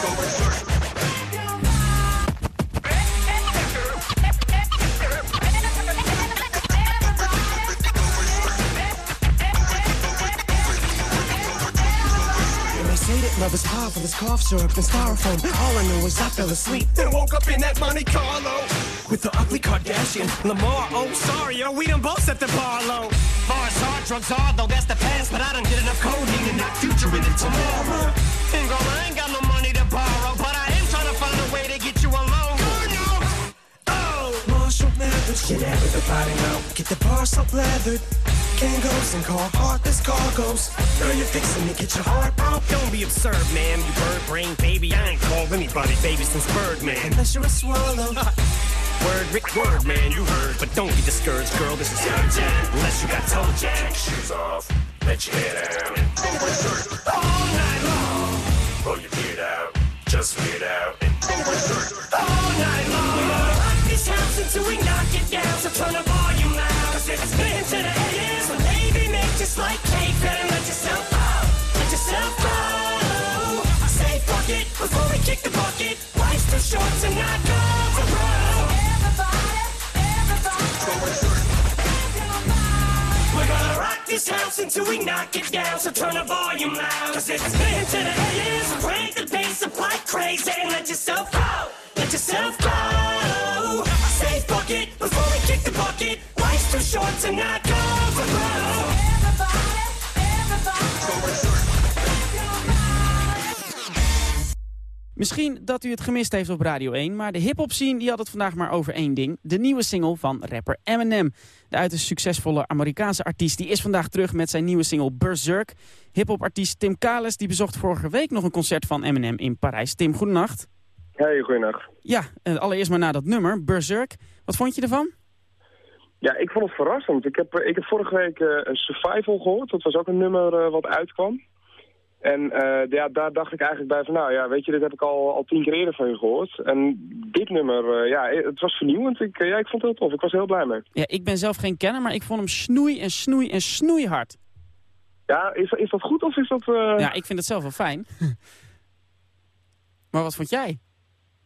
[SPEAKER 9] Say that love is powerful as cough syrup and styrofoam. All I know is I fell asleep and woke up in that Monte Carlo with the ugly Kardashian Lamar. Oh, sorry, yo, we done both set the bar low. Far as hard drugs are, though, that's the past. But I done get enough codeine and not future in it tomorrow. And girl, I ain't got no money to borrow, but I am trying to find a way to get you alone. Oh, Marshall Mathers, get everybody know. Get the bar so leathered. Kangos and Carhartt, cargoes. Girl, you're fixing to get your heart out. Don't be absurd, man. You bird brain baby. I ain't called anybody baby since Birdman. Unless you're a swallow. Word, Rick, word, man, you heard. But don't be discouraged, girl. This is urgent. Unless you got toe jam.
[SPEAKER 8] Shoes off, let your hair down. All night long. Pull your beard out, just weird out. All night long. We're gonna rock this house until we knock it down. So turn the volume loud. Cause it's spinning to the AM. So baby, make just like cake. Better let yourself out. Let yourself go. I say fuck it before we kick the bucket. Life's too short to not go this house until we knock it down. So turn the volume loud. Cause it's spinning to the. So crank the bass up like crazy. And let yourself go. Let yourself go. I say fuck it before we kick the bucket. Life's too short to not go for broke.
[SPEAKER 3] Misschien dat u het gemist heeft op Radio 1, maar de hip-hop scene die had het vandaag maar over één ding. De nieuwe single van rapper Eminem. De uiterst succesvolle Amerikaanse artiest die is vandaag terug met zijn nieuwe single Berserk. Hip-hop artiest Tim Kales die bezocht vorige week nog een concert van Eminem in Parijs. Tim, goedenacht.
[SPEAKER 10] Hey, goeienacht.
[SPEAKER 3] Ja, eh, allereerst maar naar dat nummer, Berserk. Wat vond je ervan?
[SPEAKER 10] Ja, ik vond het verrassend. Ik heb, ik heb vorige week eh, een Survival gehoord. Dat was ook een nummer eh, wat uitkwam. En eh, ja, daar dacht ik eigenlijk bij van, nou ja, weet je, dit heb ik al, al tien keer eerder van je gehoord. En dit nummer, eh, ja, het was vernieuwend. Ik, eh, ja, ik vond het heel tof. Ik was heel blij mee.
[SPEAKER 3] Ja, ik ben zelf geen kenner, maar ik vond hem snoei en snoei en snoeihard.
[SPEAKER 10] Ja, is, is dat goed of is dat...
[SPEAKER 3] Ja, ik vind het zelf wel fijn. maar wat vond jij?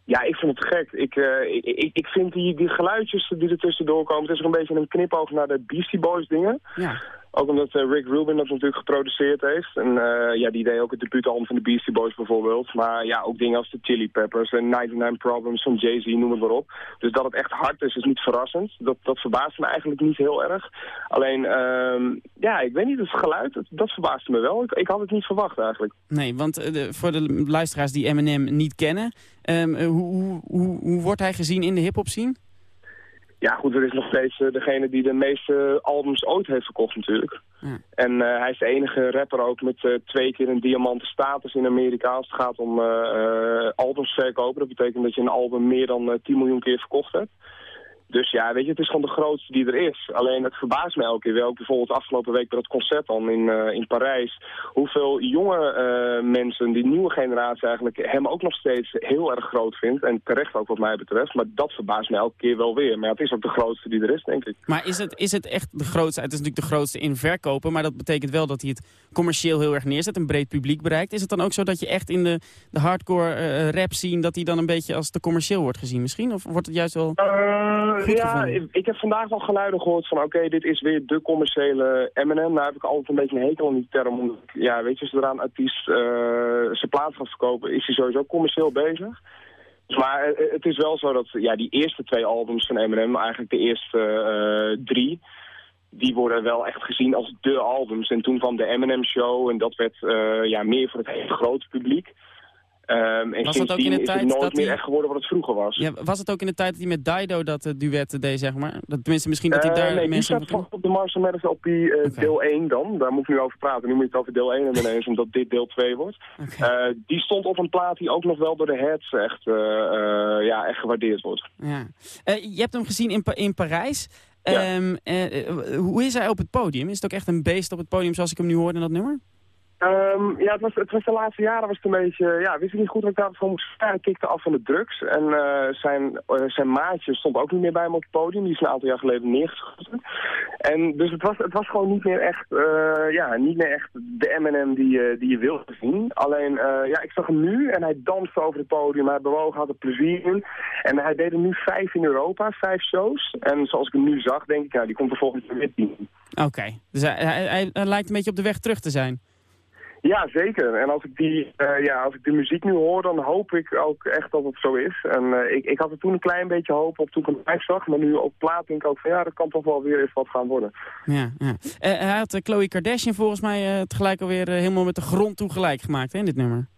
[SPEAKER 10] Ja, ik vind het gek. Ik, ik, ik, ik vind die, die geluidjes die er tussendoor komen... het is ook een beetje een knipoog naar de Beastie Boys dingen.
[SPEAKER 3] Ja.
[SPEAKER 10] Ook omdat eh, Rick Rubin dat natuurlijk geproduceerd heeft. En eh, ja, die deed ook het debuutalbum van de Beastie Boys bijvoorbeeld. Maar ja, ook dingen als de Chili Peppers en 99 Problems van Jay-Z, noem het maar op. Dus dat het echt hard is, is niet verrassend. Dat, dat verbaast me eigenlijk niet heel erg. Alleen, ehm, ja, ik weet niet, het geluid, dat, dat verbaasde me wel. Ik, ik had het niet verwacht eigenlijk.
[SPEAKER 3] Nee, want eh, voor de luisteraars die Eminem niet kennen... ehm, eh, hoe, hoe, hoe, hoe wordt hij gezien in de hip-hop scene?
[SPEAKER 10] Ja, goed, er is nog steeds eh, degene die de meeste albums ooit heeft verkocht natuurlijk.
[SPEAKER 3] Ja.
[SPEAKER 10] En eh, hij is de enige rapper ook met eh, twee keer een diamanten status in Amerika als het gaat om eh, eh, albums verkopen. Dat betekent dat je een album meer dan eh, 10 miljoen keer verkocht hebt. Dus ja, weet je, het is gewoon de grootste die er is. Alleen het verbaast me elke keer wel. Bijvoorbeeld afgelopen week bij dat concert dan in, eh, in Parijs. Hoeveel jonge eh, mensen, die nieuwe generatie eigenlijk, hem ook nog steeds heel erg groot vindt. En terecht ook wat mij betreft. Maar dat verbaast me elke keer wel weer. Maar het is ook de grootste die er is, denk ik.
[SPEAKER 3] Maar is het, is het echt de grootste? Het is natuurlijk de grootste in verkopen, maar dat betekent wel dat hij het commercieel heel erg neerzet, een breed publiek bereikt. Is het dan ook zo dat je echt in de, de hardcore eh, rap zien dat hij dan een beetje als te commercieel wordt gezien misschien? Of wordt het juist wel... Goed
[SPEAKER 10] ja, ik, ik heb vandaag wel geluiden gehoord van oké, dit is weer de commerciële Eminem. Nou heb ik altijd een beetje een hekel aan die term. Omdat, ja, weet je, zodra een artiest eh, zijn plaats gaat verkopen, is hij sowieso commercieel bezig. Dus maar eh, het is wel zo dat ja, die eerste twee albums van Eminem, eigenlijk de eerste eh, drie, die worden wel echt gezien als de albums. En toen kwam de Eminem Show en dat werd ja, meer voor het hele grote publiek. Ehm, en
[SPEAKER 3] Was dat ook in de
[SPEAKER 10] is
[SPEAKER 3] tijd
[SPEAKER 10] nooit
[SPEAKER 3] dat
[SPEAKER 10] meer
[SPEAKER 3] hij-
[SPEAKER 10] echt geworden wat het vroeger was.
[SPEAKER 3] Ja, was het ook in de tijd dat hij met Dido dat eh, duet deed, zeg maar? Dat, tenminste, misschien dat hij
[SPEAKER 10] Eh,
[SPEAKER 3] daar
[SPEAKER 10] nee, die
[SPEAKER 3] mensen...
[SPEAKER 10] staat vast op de Marshall Mathers LP eh, deel 1 dan. Daar moet ik nu over praten. Nu moet je het over deel 1 hebben ineens, omdat dit deel 2 wordt. Eh, die stond op een plaat die ook nog wel door de heads echt, ja, echt gewaardeerd wordt.
[SPEAKER 3] Ja. Je hebt hem gezien in, Pa- in Parijs.
[SPEAKER 10] Ja.
[SPEAKER 3] Ehm, eh, eh, hoe is hij op het podium? Is het ook echt een beest op het podium zoals ik hem nu hoorde in dat nummer?
[SPEAKER 10] Ehm, ja, het was, het was de laatste jaren was het een beetje, ja, wist ik niet goed wat ik daarvan moest staan. Hij kikte af van de drugs en eh, zijn, eh, zijn maatje stond ook niet meer bij hem op het podium. Die is een aantal jaar geleden neergeschoten. En dus het was, het was gewoon niet meer echt, eh, ja, niet meer echt de M&M die, die je wilde zien. Alleen, ja, ik zag hem nu en hij danste over het podium, hij bewoog, had er plezier in. En hij deed er nu vijf in Europa, vijf shows. En zoals ik hem nu zag, denk ik, nou, die komt er volgend jaar weer tien.
[SPEAKER 3] Oké, dus hij, hij- hij lijkt een beetje op de weg terug te zijn.
[SPEAKER 10] Ja, zeker. En als ik, die, eh, ja, als ik de muziek nu hoor, dan hoop ik ook echt dat het zo is. En eh, ik, ik had er toen een klein beetje hoop op toen ik hem live zag. Maar nu op plaat denk ik ook van ja, dat kan toch wel weer eens wat gaan worden.
[SPEAKER 3] Ja, ja. Eh, hij had Khloe Kardashian volgens mij tegelijk alweer helemaal met de grond toe gelijk gemaakt, hè, in dit nummer.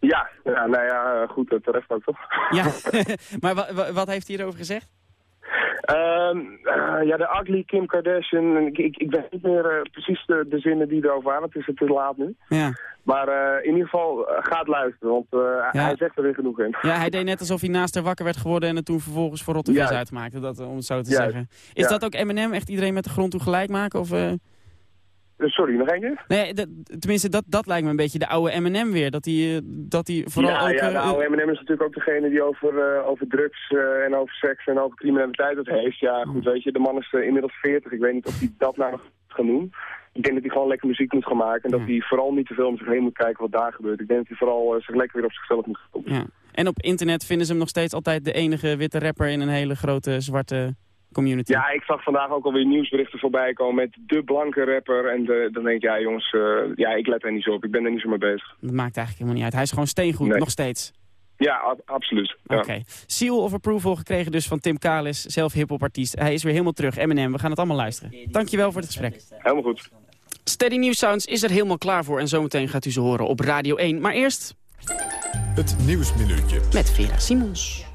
[SPEAKER 10] Ja, ja nou ja, goed, terecht ook toch?
[SPEAKER 3] Ja, maar wa wat heeft hij erover gezegd?
[SPEAKER 10] Uh, uh, ja, de ugly Kim Kardashian. Ik, ik, ik weet niet meer uh, precies de, de, zinnen die erover waren. Het is te laat nu.
[SPEAKER 3] Ja.
[SPEAKER 10] Maar uh, in ieder geval gaat luisteren, want ja. hij zegt er weer genoeg in.
[SPEAKER 3] Ja, hij deed net alsof hij naast haar wakker werd geworden en het toen vervolgens voor Rotterdam ja. uitmaakte, dat, om het zo te zeggen. Is dat ook Eminem, echt iedereen met de grond toe gelijk maken? Of,
[SPEAKER 10] Eh, Sorry, nog één keer?
[SPEAKER 3] Nee, tenminste, dat, dat lijkt me een beetje de oude Eminem weer. Dat hij, dat hij vooral
[SPEAKER 10] ja,
[SPEAKER 3] ook...
[SPEAKER 10] Ja, de oude Eminem is natuurlijk ook degene die over, uh, over drugs en over seks en over criminaliteit het heeft. Ja, goed, weet je, de man is inmiddels 40. Ik weet niet of hij dat nou nog gaat doen. Ik denk dat hij gewoon lekker muziek moet gaan maken. En dat hij vooral niet te veel om zich heen moet kijken wat daar gebeurt. Ik denk dat hij vooral zich lekker weer op zichzelf moet focussen.
[SPEAKER 3] Ja. En op internet vinden ze hem nog steeds altijd de enige witte rapper in een hele grote zwarte community.
[SPEAKER 10] Ja, ik zag vandaag ook alweer nieuwsberichten voorbij komen met de blanke rapper. En de, dan denk ik, ja jongens, uh, ja, ik let er niet zo op. Ik ben er niet zo mee bezig.
[SPEAKER 3] Dat maakt eigenlijk helemaal niet uit. Hij is gewoon steengoed, nee. nog steeds.
[SPEAKER 10] Ja, ab absoluut. Ja.
[SPEAKER 3] Oké. Okay. Seal of approval gekregen dus van Tim Kalis, zelf hip-hop artiest. Hij is weer helemaal terug. Eminem, we gaan het allemaal luisteren. Dankjewel voor het gesprek.
[SPEAKER 10] Helemaal goed.
[SPEAKER 3] Steady News Sounds is er helemaal klaar voor. En zometeen gaat u ze horen op Radio 1. Maar eerst...
[SPEAKER 2] Het Nieuwsminuutje.
[SPEAKER 3] Met Vera Simons.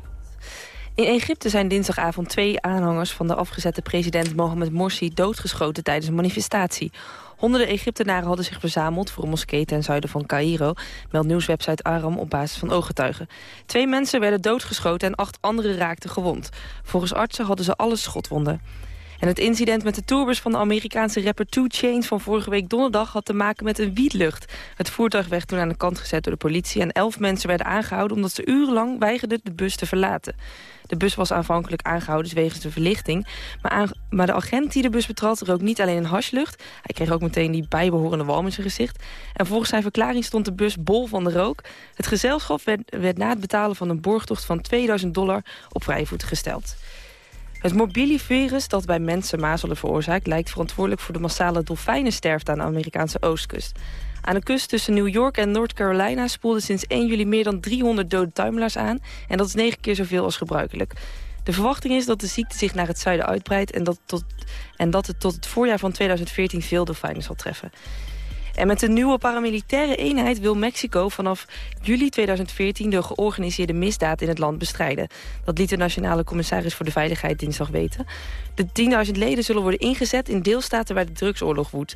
[SPEAKER 11] In Egypte zijn dinsdagavond twee aanhangers van de afgezette president Mohamed Morsi doodgeschoten tijdens een manifestatie. Honderden Egyptenaren hadden zich verzameld voor een moskee ten zuiden van Cairo, meldt nieuwswebsite Aram op basis van ooggetuigen. Twee mensen werden doodgeschoten en acht anderen raakten gewond. Volgens artsen hadden ze alle schotwonden. En het incident met de tourbus van de Amerikaanse rapper 2 Chainz van vorige week donderdag had te maken met een wietlucht. Het voertuig werd toen aan de kant gezet door de politie en elf mensen werden aangehouden omdat ze urenlang weigerden de bus te verlaten. De bus was aanvankelijk aangehouden wegens de verlichting. Maar, maar de agent die de bus betrad rook niet alleen een hashlucht. Hij kreeg ook meteen die bijbehorende walm in zijn gezicht. En volgens zijn verklaring stond de bus bol van de rook. Het gezelschap werd, werd na het betalen van een borgtocht van 2000 dollar op vrije voet gesteld. Het morbillivirus dat bij mensen mazelen veroorzaakt... lijkt verantwoordelijk voor de massale dolfijnensterfte aan de Amerikaanse oostkust. Aan de kust tussen New York en North Carolina spoelden sinds 1 juli meer dan 300 dode tuimelaars aan. En dat is negen keer zoveel als gebruikelijk. De verwachting is dat de ziekte zich naar het zuiden uitbreidt... en dat, tot, en dat het tot het voorjaar van 2014 veel dolfijnen zal treffen. En met de nieuwe paramilitaire eenheid wil Mexico vanaf juli 2014 de georganiseerde misdaad in het land bestrijden. Dat liet de Nationale Commissaris voor de Veiligheid dinsdag weten. De 10.000 leden zullen worden ingezet in deelstaten waar de drugsoorlog woedt.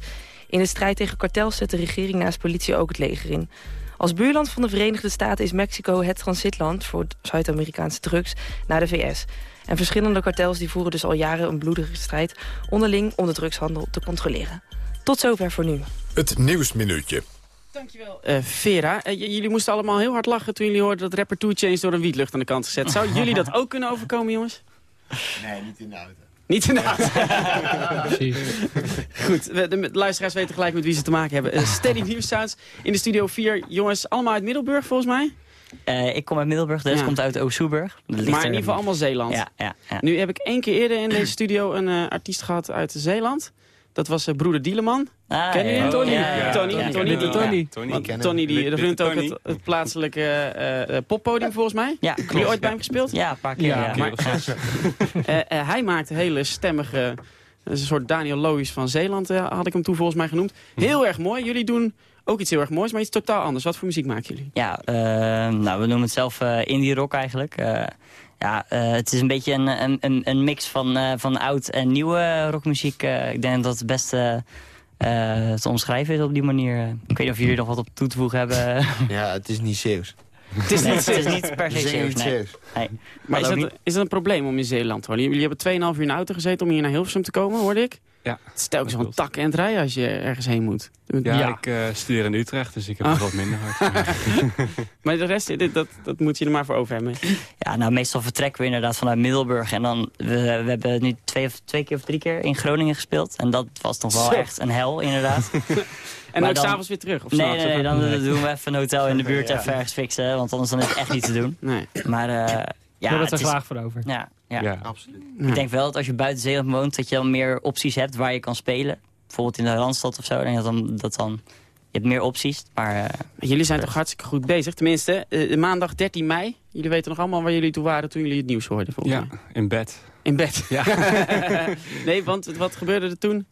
[SPEAKER 11] In de strijd tegen kartels zet de regering naast politie ook het leger in. Als buurland van de Verenigde Staten is Mexico het transitland voor Zuid-Amerikaanse drugs naar de VS. En verschillende kartels die voeren dus al jaren een bloedige strijd onderling om de drugshandel te controleren. Tot zover voor nu.
[SPEAKER 2] Het Nieuwsminuutje.
[SPEAKER 3] Dankjewel, uh, Vera. Uh, jullie moesten allemaal heel hard lachen toen jullie hoorden dat rapper 2 Chainz door een wietlucht aan de kant gezet. Zou jullie dat ook kunnen overkomen, jongens?
[SPEAKER 12] Nee, niet in de auto.
[SPEAKER 3] Niet in de auto. Precies. Goed, de, de, luisteraars weten gelijk met wie ze te maken hebben. Uh, Steady News Sounds in de studio 4. Jongens, allemaal uit Middelburg volgens mij?
[SPEAKER 13] Uh, ik kom uit Middelburg, dus ja. komt uit Oost-Soeburg.
[SPEAKER 3] Maar in ieder geval allemaal Zeeland.
[SPEAKER 13] Ja, ja, ja.
[SPEAKER 3] Nu heb ik één keer eerder in deze studio een uh, artiest gehad uit Zeeland. Dat was uh, broeder Dieleman.
[SPEAKER 13] Ah,
[SPEAKER 3] Ken je
[SPEAKER 13] ja,
[SPEAKER 3] Tony?
[SPEAKER 13] Ja,
[SPEAKER 3] Tony, Tony, Tony.
[SPEAKER 12] Tony,
[SPEAKER 3] Want Tony die runt ook het, het plaatselijke uh, poppodium volgens mij.
[SPEAKER 13] Ja,
[SPEAKER 3] Heb je ooit bij hem gespeeld?
[SPEAKER 13] Ja, een paar keer.
[SPEAKER 3] Ja, maar, uh, hij maakte hele stemmige... Een soort Daniel Lois van Zeeland had ik hem toen volgens mij genoemd. Heel erg mooi. Jullie doen Ook iets heel erg moois, maar iets totaal anders. Wat voor muziek maken jullie?
[SPEAKER 13] Ja, eh, nou, we noemen het zelf eh, indie rock eigenlijk. Ja, eh, het is een beetje een, een, een, een mix van, eh, van oud en nieuwe rockmuziek. Eh, ik denk dat het beste eh, te omschrijven is op die manier. Ik weet niet of jullie nog wat op toe te voegen hebben.
[SPEAKER 12] Ja, het is niet Zeeuws.
[SPEAKER 3] Het is
[SPEAKER 13] Nee,
[SPEAKER 3] niet
[SPEAKER 13] het is niet per se Zeeuws, nee.
[SPEAKER 12] Zeeuws.
[SPEAKER 13] Nee.
[SPEAKER 3] Maar is dat, is dat een probleem om in Zeeland te wonen? Jullie hebben 2,5 uur in de auto gezeten om hier naar Hilversum te komen, hoorde ik.
[SPEAKER 14] Ja.
[SPEAKER 3] Het is telkens wel een tak en het rijden als je ergens heen moet.
[SPEAKER 14] Ja, ik eh, studeer in Utrecht, dus ik heb het wat minder hard.
[SPEAKER 3] Maar de rest, dit, dat, dat moet je er maar voor over hebben.
[SPEAKER 13] Ja, nou meestal vertrekken we inderdaad vanuit Middelburg. En dan, we, we hebben nu twee, of, twee keer of drie keer in Groningen gespeeld. En dat was toch wel
[SPEAKER 3] Zo.
[SPEAKER 13] echt een hel, inderdaad.
[SPEAKER 3] En
[SPEAKER 13] Maar
[SPEAKER 3] ook
[SPEAKER 13] dan-
[SPEAKER 3] s'avonds weer terug? Of
[SPEAKER 13] nee, nee,
[SPEAKER 3] of-
[SPEAKER 13] nee, dan eh, doen we even een hotel in de buurt
[SPEAKER 3] Ja.
[SPEAKER 13] even ergens fixen. Want anders dan is het echt niet te doen.
[SPEAKER 3] Nee.
[SPEAKER 13] Maar eh ja,
[SPEAKER 15] Daar dat
[SPEAKER 13] het
[SPEAKER 15] er graag voor over.
[SPEAKER 13] Ja, ja.
[SPEAKER 14] Ja.
[SPEAKER 12] Absoluut.
[SPEAKER 13] Ik denk wel dat als je buiten Zeeland woont, dat je dan meer opties hebt waar je kan spelen. Bijvoorbeeld in de Randstad of zo. Ik denk dat dan, dat dan, je hebt meer opties. Maar eh,
[SPEAKER 3] Jullie zijn toch hartstikke goed bezig. Tenminste, eh, maandag 13 mei. Jullie weten nog allemaal waar jullie toe waren toen jullie het nieuws hoorden, volgens
[SPEAKER 14] Ja,
[SPEAKER 3] mij.
[SPEAKER 14] in bed.
[SPEAKER 3] In bed.
[SPEAKER 14] Ja.
[SPEAKER 3] nee, want wat gebeurde er toen?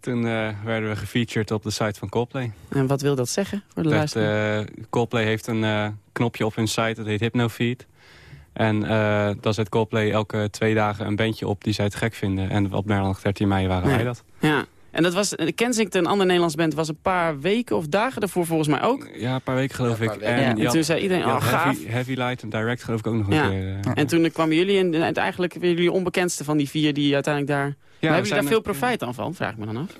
[SPEAKER 14] Toen eh, werden we gefeatured op de site van Coldplay.
[SPEAKER 3] En wat wil dat zeggen voor de
[SPEAKER 14] Dat,
[SPEAKER 3] luisteraar?
[SPEAKER 14] eh, Coldplay heeft een eh, knopje op hun site, dat heet HypnoFeed. En eh dan zet Coldplay elke twee dagen een bandje op die zij het gek vinden. En op maandag 13 mei waren
[SPEAKER 3] Nee.
[SPEAKER 14] wij dat.
[SPEAKER 3] Ja. En dat was, eh, Kensington, een ander Nederlands band, was een paar weken of dagen daarvoor volgens mij ook.
[SPEAKER 14] Ja, een paar weken geloof
[SPEAKER 12] Ja,
[SPEAKER 14] ik.
[SPEAKER 3] Ja. En
[SPEAKER 14] had-
[SPEAKER 3] toen zei iedereen, oh, gaaf.
[SPEAKER 14] heavy, heavy Light en Direct geloof ik ook nog een
[SPEAKER 3] Ja.
[SPEAKER 14] keer. eh,
[SPEAKER 3] En toen kwamen jullie en, en eigenlijk weer jullie onbekendste van die vier die uiteindelijk daar...
[SPEAKER 14] ja,
[SPEAKER 3] maar hebben jullie daar veel profijt aan van, vraag ik me dan af.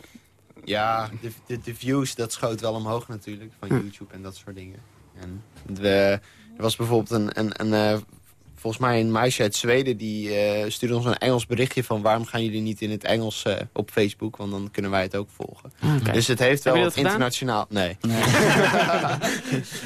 [SPEAKER 12] Ja, de, de, de views, dat schoot wel omhoog natuurlijk. Van. YouTube en dat soort dingen. En we, er was bijvoorbeeld een, een, een eh, volgens mij een meisje uit Zweden... die eh, stuurde ons een Engels berichtje van... waarom gaan jullie niet in het Engels eh, op Facebook? Want dan kunnen wij het ook volgen.
[SPEAKER 3] Ah.
[SPEAKER 12] Dus het heeft wel wat internationaal... Nee.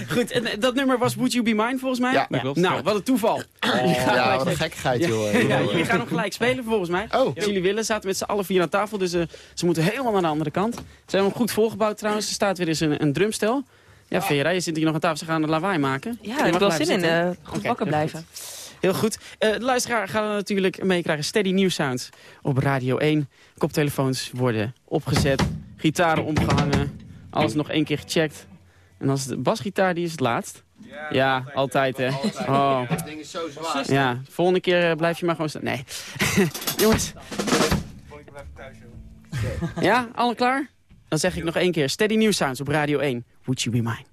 [SPEAKER 3] Goed, en eh, dat nummer was Would You Be Mine volgens mij?
[SPEAKER 12] Ja, dat klopt.
[SPEAKER 3] Nou, wat een toeval. Gaan
[SPEAKER 12] ja, wat een gekkigheid,
[SPEAKER 3] Ja,
[SPEAKER 12] joh.
[SPEAKER 3] ja, jullie gaan hem gelijk spelen volgens mij.
[SPEAKER 12] Oh.
[SPEAKER 3] Als jullie willen, zaten met z'n allen vier aan tafel. Dus ze moeten helemaal naar de andere kant. Ze hebben hem goed volgebouwd trouwens. Er staat weer eens een, een drumstel. Ja, Vera, je zit hier nog aan tafel. Ze gaan een lawaai maken.
[SPEAKER 11] Ja, ik wil
[SPEAKER 3] blijven
[SPEAKER 11] zin in. eh, goed
[SPEAKER 3] Oké,
[SPEAKER 11] wakker blijven.
[SPEAKER 3] Heel goed. Eh, de luisteraar gaat er natuurlijk meekrijgen. Steady News Sounds op Radio 1. Koptelefoons worden opgezet. Gitaren omgehangen. Alles nog één keer gecheckt. En als de basgitaar, die is het laatst. Ja, altijd hè. Oh.
[SPEAKER 12] Dat ding is zo zwaar.
[SPEAKER 3] Ja, volgende keer eh, blijf je maar gewoon staan. Nee. Jongens. Ja, alle klaar? Dan zeg ik nog één keer. Steady News Sounds op Radio 1. Would you be mine?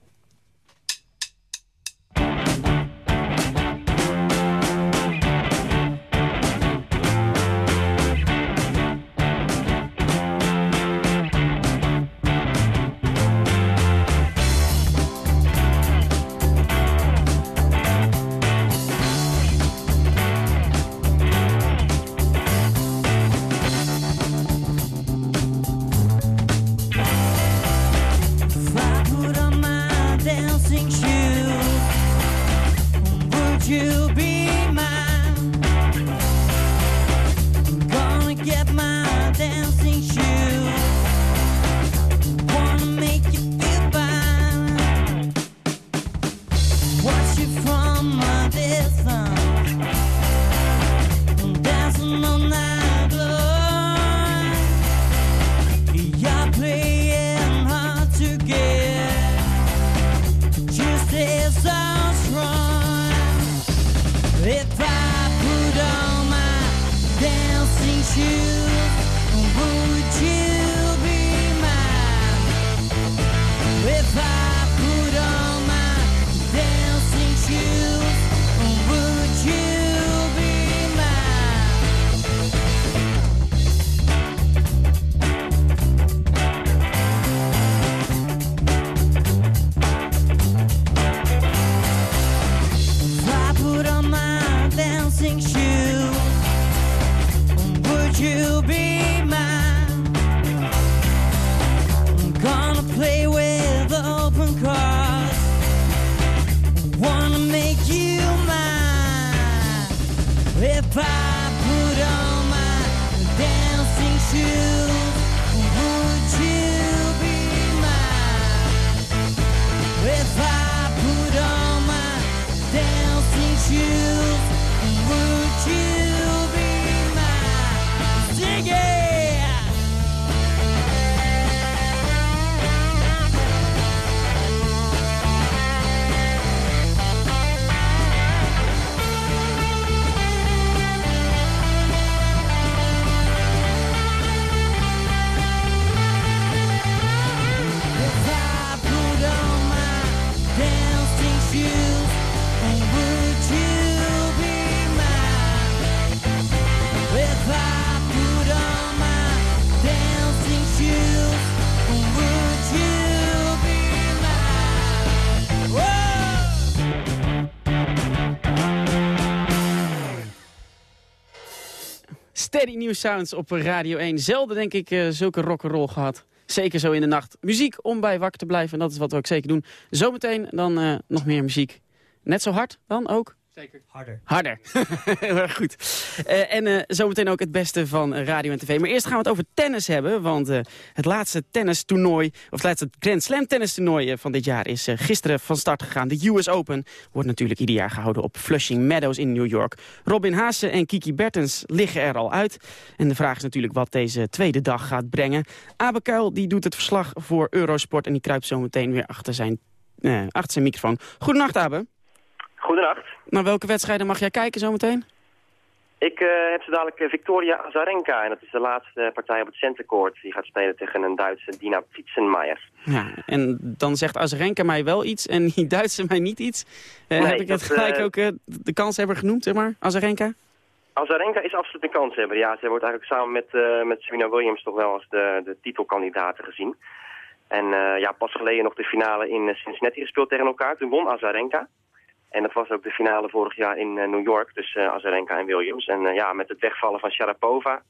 [SPEAKER 16] Would you be
[SPEAKER 3] Steady New Sounds op Radio 1. Zelden denk ik eh, zulke rock'n'roll gehad. Zeker zo in de nacht. Muziek om bij wakker te blijven. En dat is wat we ook zeker doen. Zometeen dan eh, nog meer muziek. Net zo hard dan ook?
[SPEAKER 17] Zeker. Harder.
[SPEAKER 3] Harder. Heel erg goed. Eh, en eh, zometeen ook het beste van radio en tv. Maar eerst gaan we het over tennis hebben. Want eh, het laatste tennistoernooi, of het laatste Grand Slam tennistoernooi eh, van dit jaar is eh, gisteren van start gegaan. De US Open wordt natuurlijk ieder jaar gehouden op Flushing Meadows in New York. Robin Haase en Kiki Bertens liggen er al uit. En de vraag is natuurlijk wat deze tweede dag gaat brengen. Abe Kuil die doet het verslag voor Eurosport en die kruipt zometeen weer achter zijn, eh, achter zijn microfoon. Goedenacht Abe.
[SPEAKER 18] Goedenacht.
[SPEAKER 3] Naar welke wedstrijden mag jij kijken zometeen?
[SPEAKER 18] Ik eh, heb zo dadelijk eh, Victoria Azarenka. En dat is de laatste partij op het centercourt. Die gaat spelen tegen een Duitse Dina Pfitzenmeier.
[SPEAKER 3] Ja, en dan zegt Azarenka mij wel iets en die Duitse mij niet iets. Eh,
[SPEAKER 18] Nee,
[SPEAKER 3] heb ik het
[SPEAKER 18] dat,
[SPEAKER 3] gelijk ook de kanshebber genoemd, zeg maar, Azarenka?
[SPEAKER 18] Azarenka is absoluut een kanshebber. Ja, zij wordt eigenlijk samen met, met Serena Williams toch wel als de, de titelkandidaten gezien. En ja, pas geleden nog de finale in Cincinnati gespeeld tegen elkaar. Toen won Azarenka. En dat was ook de finale vorig jaar in eh, New York tussen eh, Azarenka en Williams. En eh, ja, met het wegvallen van Sharapova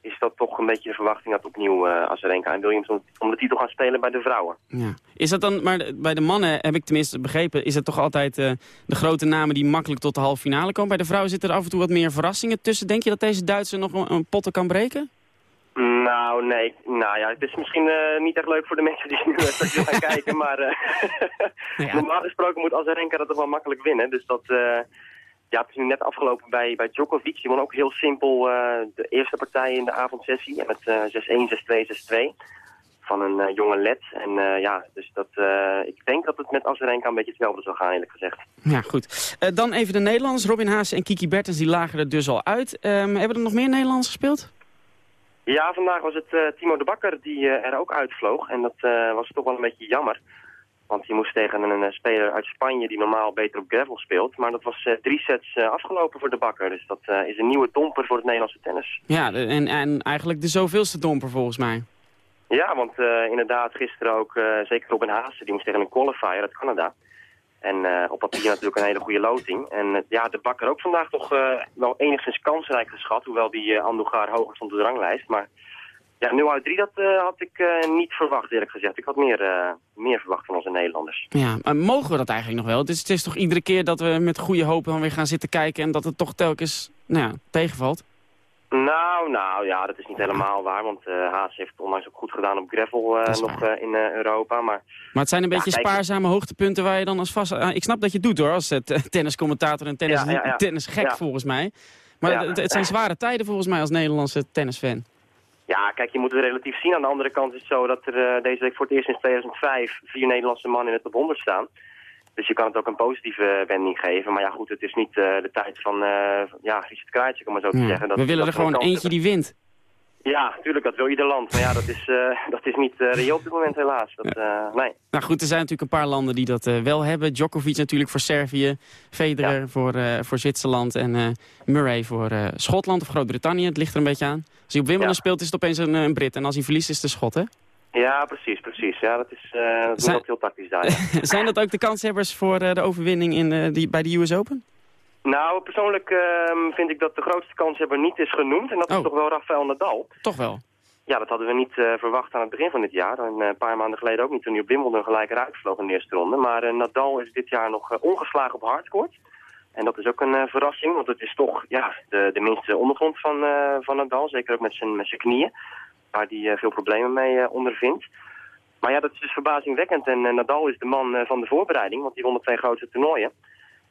[SPEAKER 18] is dat toch een beetje de verwachting dat opnieuw eh, Azarenka en Williams om, de titel gaan spelen bij de vrouwen.
[SPEAKER 3] Ja. Is dat dan, maar bij de mannen heb ik tenminste begrepen, is het toch altijd de grote namen die makkelijk tot de halve finale komen? Bij de vrouwen zitten er af en toe wat meer verrassingen tussen. Denk je dat deze Duitse nog een, een potten kan breken?
[SPEAKER 18] Nou, nee. Nou ja, het is misschien eh, niet echt leuk voor de mensen die nu straks gaan kijken. Maar eh, normaal gesproken moet Azarenka dat toch wel makkelijk winnen. Dus dat... eh, ja, het is nu net afgelopen bij, bij Djokovic. Die won ook heel simpel de eerste partij in de avondsessie. En met eh 6-1, 6-2, 6-2 van een jonge led. En ja, dus dat, ik denk dat het met Azarenka een beetje hetzelfde zal gaan, eerlijk gezegd.
[SPEAKER 3] Ja, goed. Dan even de Nederlanders. Robin Haas en Kiki Bertens, die lagen er dus al uit. Ehm, hebben er nog meer Nederlanders gespeeld?
[SPEAKER 18] Ja, vandaag was het eh, Timo de Bakker die eh, er ook uitvloog. En dat eh, was toch wel een beetje jammer. Want hij moest tegen een, speler uit Spanje die normaal beter op gravel speelt. Maar dat was drie sets afgelopen voor de Bakker. Dus dat is een nieuwe domper voor het Nederlandse tennis.
[SPEAKER 3] Ja, en, en eigenlijk de zoveelste domper volgens mij.
[SPEAKER 18] Ja, want inderdaad gisteren ook, eh, zeker Robin Haase, die moest tegen een qualifier uit Canada. En eh, op papier natuurlijk een hele goede loting. En eh, ja, de Bakker ook vandaag toch eh, wel enigszins kansrijk geschat. Hoewel die uh, hoger stond op de ranglijst. Maar ja, 0 uit 3 dat had ik niet verwacht eerlijk gezegd. Ik had meer, meer verwacht van onze Nederlanders.
[SPEAKER 3] Ja, maar mogen we dat eigenlijk nog wel? Het is, het is toch iedere keer dat we met goede hoop dan weer gaan zitten kijken... en dat het toch telkens nou ja, tegenvalt?
[SPEAKER 18] Nou, nou ja, dat is niet helemaal waar. Want eh Haas heeft onlangs ook goed gedaan op gravel eh, nog eh, in Europa. Maar
[SPEAKER 3] Maar het zijn een
[SPEAKER 18] Ja,
[SPEAKER 3] beetje
[SPEAKER 18] kijk-
[SPEAKER 3] spaarzame hoogtepunten waar je dan als vast... Ah, ik snap dat je het doet hoor, als tenniscommentator en tennis,
[SPEAKER 18] Ja, ja,
[SPEAKER 3] volgens mij. Maar het, het zijn zware tijden volgens mij als Nederlandse tennisfan.
[SPEAKER 18] Ja, kijk, je moet het relatief zien. Aan de andere kant is het zo dat er deze week voor het eerst sinds 2005 vier Nederlandse mannen in het top 100 staan. Dus je kan het ook een positieve wending geven. Maar ja, goed, het is niet eh, de tijd van eh ja, Richard Krajicek, om maar zo te
[SPEAKER 3] Ja,
[SPEAKER 18] zeggen. Dat,
[SPEAKER 3] we willen
[SPEAKER 18] dat
[SPEAKER 3] er gewoon eentje die wint.
[SPEAKER 18] Ja, tuurlijk, dat wil ieder land. Maar ja, dat is, eh, dat is niet eh, reëel op dit moment helaas. Dat, nee.
[SPEAKER 3] Nou goed, er zijn natuurlijk een paar landen die dat wel hebben. Djokovic natuurlijk voor Servië, Federer voor, voor Zwitserland en Murray voor Schotland of Groot-Brittannië. Het ligt er een beetje aan. Als hij op Wimbledon
[SPEAKER 18] Ja.
[SPEAKER 3] speelt is het opeens een, een Brit en als hij verliest is het een Schot, hè?
[SPEAKER 18] Ja, precies, precies. Ja, dat is, eh dat
[SPEAKER 3] Zijn-
[SPEAKER 18] ook heel tactisch daar. ja.
[SPEAKER 3] zijn dat ook de kanshebbers voor eh, de overwinning in, eh, die, bij de US Open?
[SPEAKER 18] Nou, persoonlijk ehm, vind ik dat de grootste kanshebber niet is genoemd. En dat is
[SPEAKER 3] Oh.
[SPEAKER 18] toch wel Rafael Nadal.
[SPEAKER 3] Toch wel.
[SPEAKER 18] Ja, dat hadden we niet verwacht aan het begin van dit jaar. En een paar maanden geleden ook niet toen hij op Wimbledon gelijk eruit vloog in de eerste ronde. Maar Nadal is dit jaar nog ongeslagen op hardcourt. En dat is ook een verrassing, want het is toch ja, de, de minste ondergrond van, van Nadal. Zeker ook met zijn, met zijn knieën, waar hij eh, veel problemen mee eh, ondervindt. Maar ja, dat is dus verbazingwekkend. En eh, Nadal is de man van de voorbereiding, want die won de twee grootste toernooien.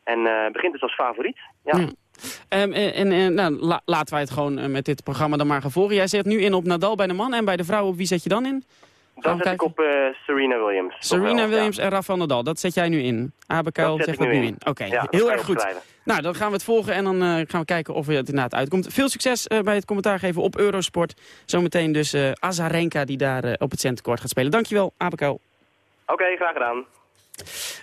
[SPEAKER 18] En begint dus als favoriet. Ja.
[SPEAKER 3] Ja. Ehm, en en nou, la- laten wij het gewoon met dit programma dan maar gaan. Jij zet nu in op Nadal bij de man en bij de vrouw wie zet je dan in?
[SPEAKER 18] Dan zet ik op eh, Serena Williams.
[SPEAKER 3] Serena
[SPEAKER 18] wel, ja.
[SPEAKER 3] Williams en Rafael Nadal, dat zet jij nu in.
[SPEAKER 18] Dat zet
[SPEAKER 3] zegt
[SPEAKER 18] ik
[SPEAKER 3] dat
[SPEAKER 18] nu in.
[SPEAKER 3] in. Oké,
[SPEAKER 18] Ja,
[SPEAKER 3] heel erg goed. Nou, dan gaan we het volgen en dan eh, gaan we kijken of het inderdaad uitkomt. Veel succes eh, bij het commentaar geven op Eurosport. Zometeen dus Azarenka die daar op het centercourt gaat spelen. Dankjewel, Abekuil.
[SPEAKER 18] Oké, graag gedaan.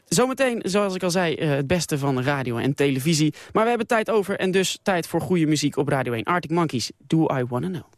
[SPEAKER 3] Zometeen, zoals ik al zei, het beste van radio en televisie. Maar we hebben tijd over en dus tijd voor goede muziek op Radio 1. Arctic Monkeys, Do I Wanna Know.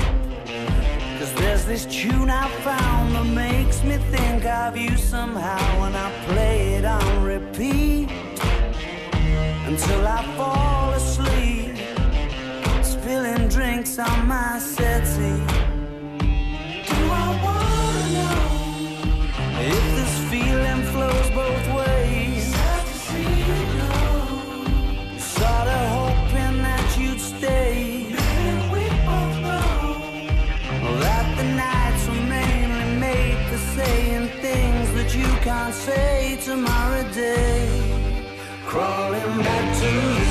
[SPEAKER 19] Cause there's this tune I found that makes me think of you somehow when I play it on repeat until I fall asleep, spilling drinks on my settee. Do I wanna know if this feeling flows both ways? Say tomorrow day. Crawling back to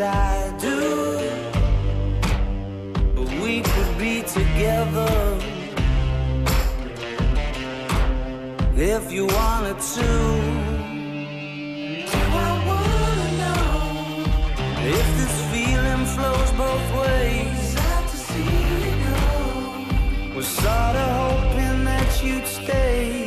[SPEAKER 19] I do. But we could be together if you wanted to. I wanna know if this feeling flows both ways? Sad to see you go. Was sorta hoping that you'd stay.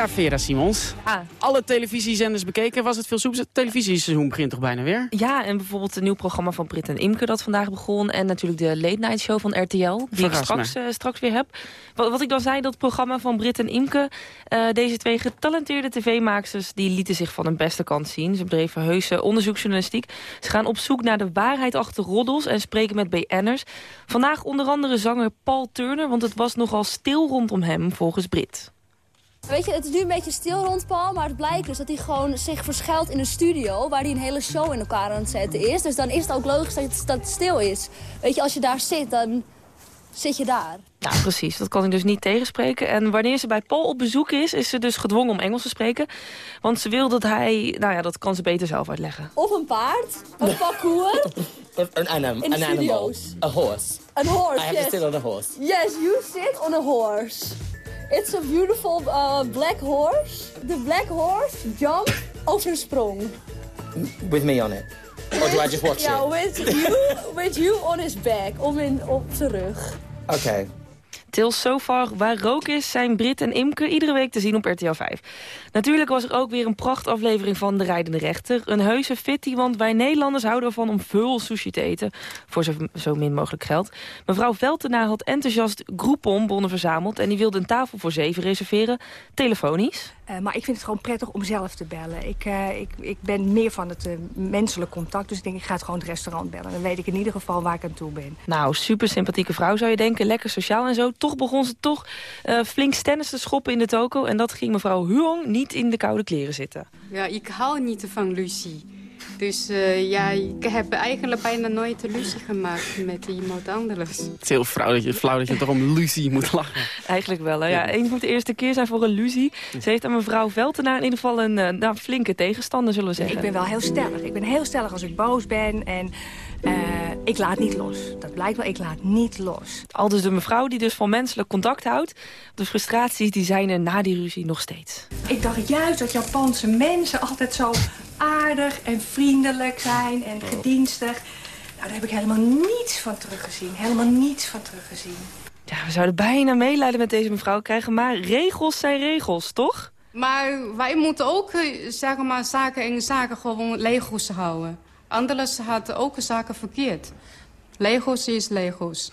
[SPEAKER 3] Ja, Vera Simons.
[SPEAKER 11] Ah.
[SPEAKER 3] Alle televisiezenders bekeken. Was het veel soeps? Het televisieseizoen begint toch bijna weer?
[SPEAKER 11] Ja, en bijvoorbeeld een nieuw programma van Brit en Imke dat vandaag begon. En natuurlijk de Late Night Show van RTL, die ik straks, eh, straks weer heb. Wat, wat ik dan zei, dat programma van Brit en Imke... eh, deze twee getalenteerde tv-maaksters die lieten zich van hun beste kant zien. Ze bedreven heuse onderzoeksjournalistiek. Ze gaan op zoek naar de waarheid achter roddels en spreken met BN'ers. Vandaag onder andere zanger Paul Turner, want het was nogal stil rondom hem volgens Brit.
[SPEAKER 17] Weet je, het is nu een beetje stil rond Paul, maar het blijkt dus dat hij gewoon zich verschuilt in een studio waar hij een hele show in elkaar aan het zetten is. Dus dan is het ook logisch dat het, dat het stil is. Weet je, als je daar zit, dan zit je daar.
[SPEAKER 11] Ja, precies. Dat kan ik dus niet tegenspreken. En wanneer ze bij Paul op bezoek is, is ze dus gedwongen om Engels te spreken. Want ze wil dat hij... Nou ja, dat kan ze beter zelf uitleggen.
[SPEAKER 17] Of een paard, een parcours,
[SPEAKER 20] An, anim- an animal. A horse.
[SPEAKER 17] een horse.
[SPEAKER 20] I have
[SPEAKER 17] yes.
[SPEAKER 20] to sit on a horse.
[SPEAKER 17] Yes, you sit on a horse. It's a beautiful uh, black horse. The black horse jump over een sprong.
[SPEAKER 20] With me on it. Or do I just watch
[SPEAKER 17] Ja,
[SPEAKER 20] it?
[SPEAKER 17] with you, with you on his back, om in, op zijn rug.
[SPEAKER 20] Okay.
[SPEAKER 11] Till So Far, waar rook is, zijn Brit en Imke iedere week te zien op RTL 5. Natuurlijk was er ook weer een prachtaflevering van De Rijdende Rechter. Een heuse fitty, want wij Nederlanders houden ervan om veel sushi te eten. Voor zo, min mogelijk geld. Mevrouw Veltenaar had enthousiast Groupon-bonnen verzameld... en die wilde een tafel voor zeven reserveren, telefonisch.
[SPEAKER 21] Eh, maar ik vind het gewoon prettig om zelf te bellen. Ik, eh, ik, ik ben meer van het eh, menselijk contact. Dus ik denk, ik ga het gewoon het restaurant bellen. Dan weet ik in ieder geval waar ik aan toe ben.
[SPEAKER 11] Nou, super sympathieke vrouw zou je denken. Lekker sociaal en zo. Toch begon ze toch eh, flink stennis te schoppen in de toko. En dat ging mevrouw Huong niet in de koude kleren zitten.
[SPEAKER 22] Ja, ik hou niet van ruzie. Dus eh, ja, ik heb eigenlijk bijna nooit ruzie gemaakt met iemand anders.
[SPEAKER 16] Het is heel flauw dat je, flauw dat je toch om Lucie moet lachen.
[SPEAKER 11] Eigenlijk wel. Hè? Ja, een moet de eerste keer zijn voor een luzie. Ze heeft aan mevrouw Veltenaar in ieder geval een eh, nou, flinke tegenstander, zullen we zeggen.
[SPEAKER 21] Ik ben wel heel stellig. Ik ben heel stellig als ik boos ben. En eh, ik laat niet los. Dat blijkt wel, ik laat niet los.
[SPEAKER 11] Al dus de mevrouw die dus van menselijk contact houdt. De frustraties die zijn er na die ruzie nog steeds.
[SPEAKER 21] Ik dacht juist dat Japanse mensen altijd zo aardig en vriendelijk zijn en gedienstig. Nou, daar heb ik helemaal niets van teruggezien. Helemaal niets van teruggezien.
[SPEAKER 11] Ja, we zouden bijna meelijden met deze mevrouw krijgen. Maar regels zijn regels, toch?
[SPEAKER 22] Maar wij moeten ook eh, zeg maar, zaken en zaken gewoon Legos houden. Anders had ook zaken verkeerd. Legos is Legos.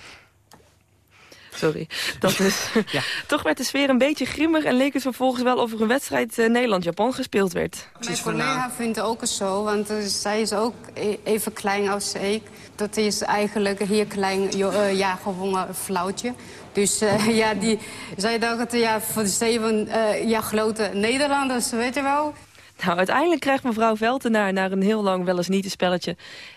[SPEAKER 11] Sorry. Dat is... Toch werd de sfeer een beetje grimmig... en leek het vervolgens wel of er een wedstrijd eh, Nederland-Japan gespeeld werd.
[SPEAKER 22] Mijn collega vindt het ook zo, want eh, zij is ook e- even klein als ik. Dat is eigenlijk heel klein, eh, ja, gewoon een flauwtje. Dus eh, ja, die, zij dachten, ja, voor de zeven eh, ja, grote Nederlanders, weet je wel.
[SPEAKER 11] Nou, uiteindelijk krijgt mevrouw Veltenaar na een heel lang wel eens niet een spelletje...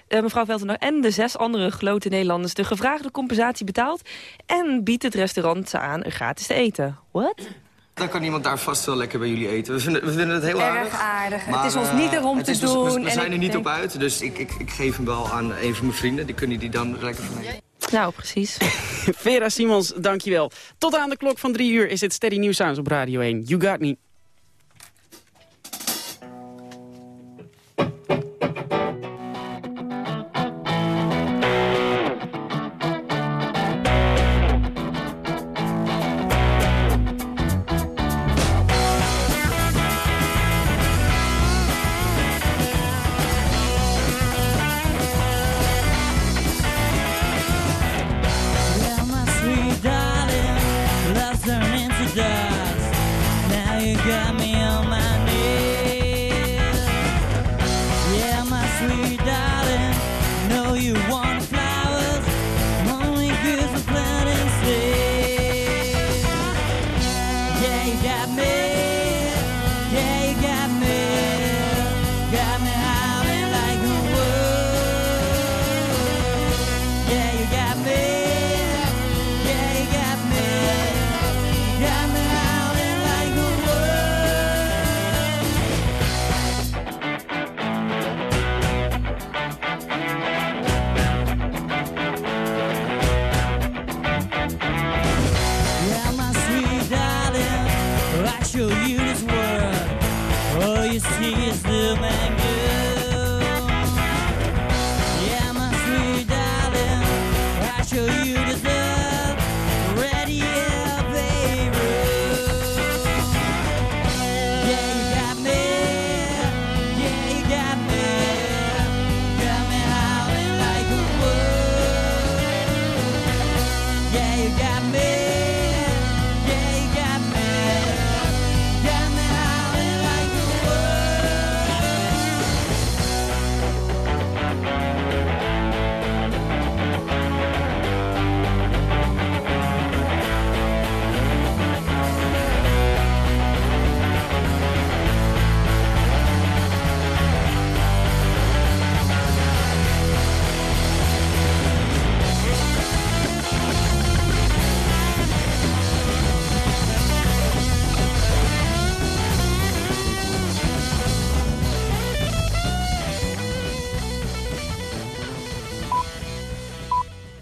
[SPEAKER 11] eh, mevrouw Veltenaar en de zes andere grote Nederlanders... de gevraagde compensatie betaald... en biedt het restaurant ze aan er gratis te eten. What?
[SPEAKER 5] Dan kan iemand daar vast wel lekker bij jullie eten. We vinden, we vinden het heel
[SPEAKER 21] Erg
[SPEAKER 5] aardig.
[SPEAKER 21] aardig.
[SPEAKER 5] Maar,
[SPEAKER 21] het is ons
[SPEAKER 5] eh,
[SPEAKER 21] niet erom te
[SPEAKER 5] dus-
[SPEAKER 21] doen.
[SPEAKER 5] we, we
[SPEAKER 21] en
[SPEAKER 5] zijn er niet
[SPEAKER 21] denk-
[SPEAKER 5] op uit, dus ik, ik, ik geef hem wel aan een van mijn vrienden. Die kunnen die dan lekker van eten.
[SPEAKER 11] Nou, precies.
[SPEAKER 16] Vera Simons, dankjewel. Tot aan de klok van drie uur is het Steady News Sounds op Radio 1. You got me.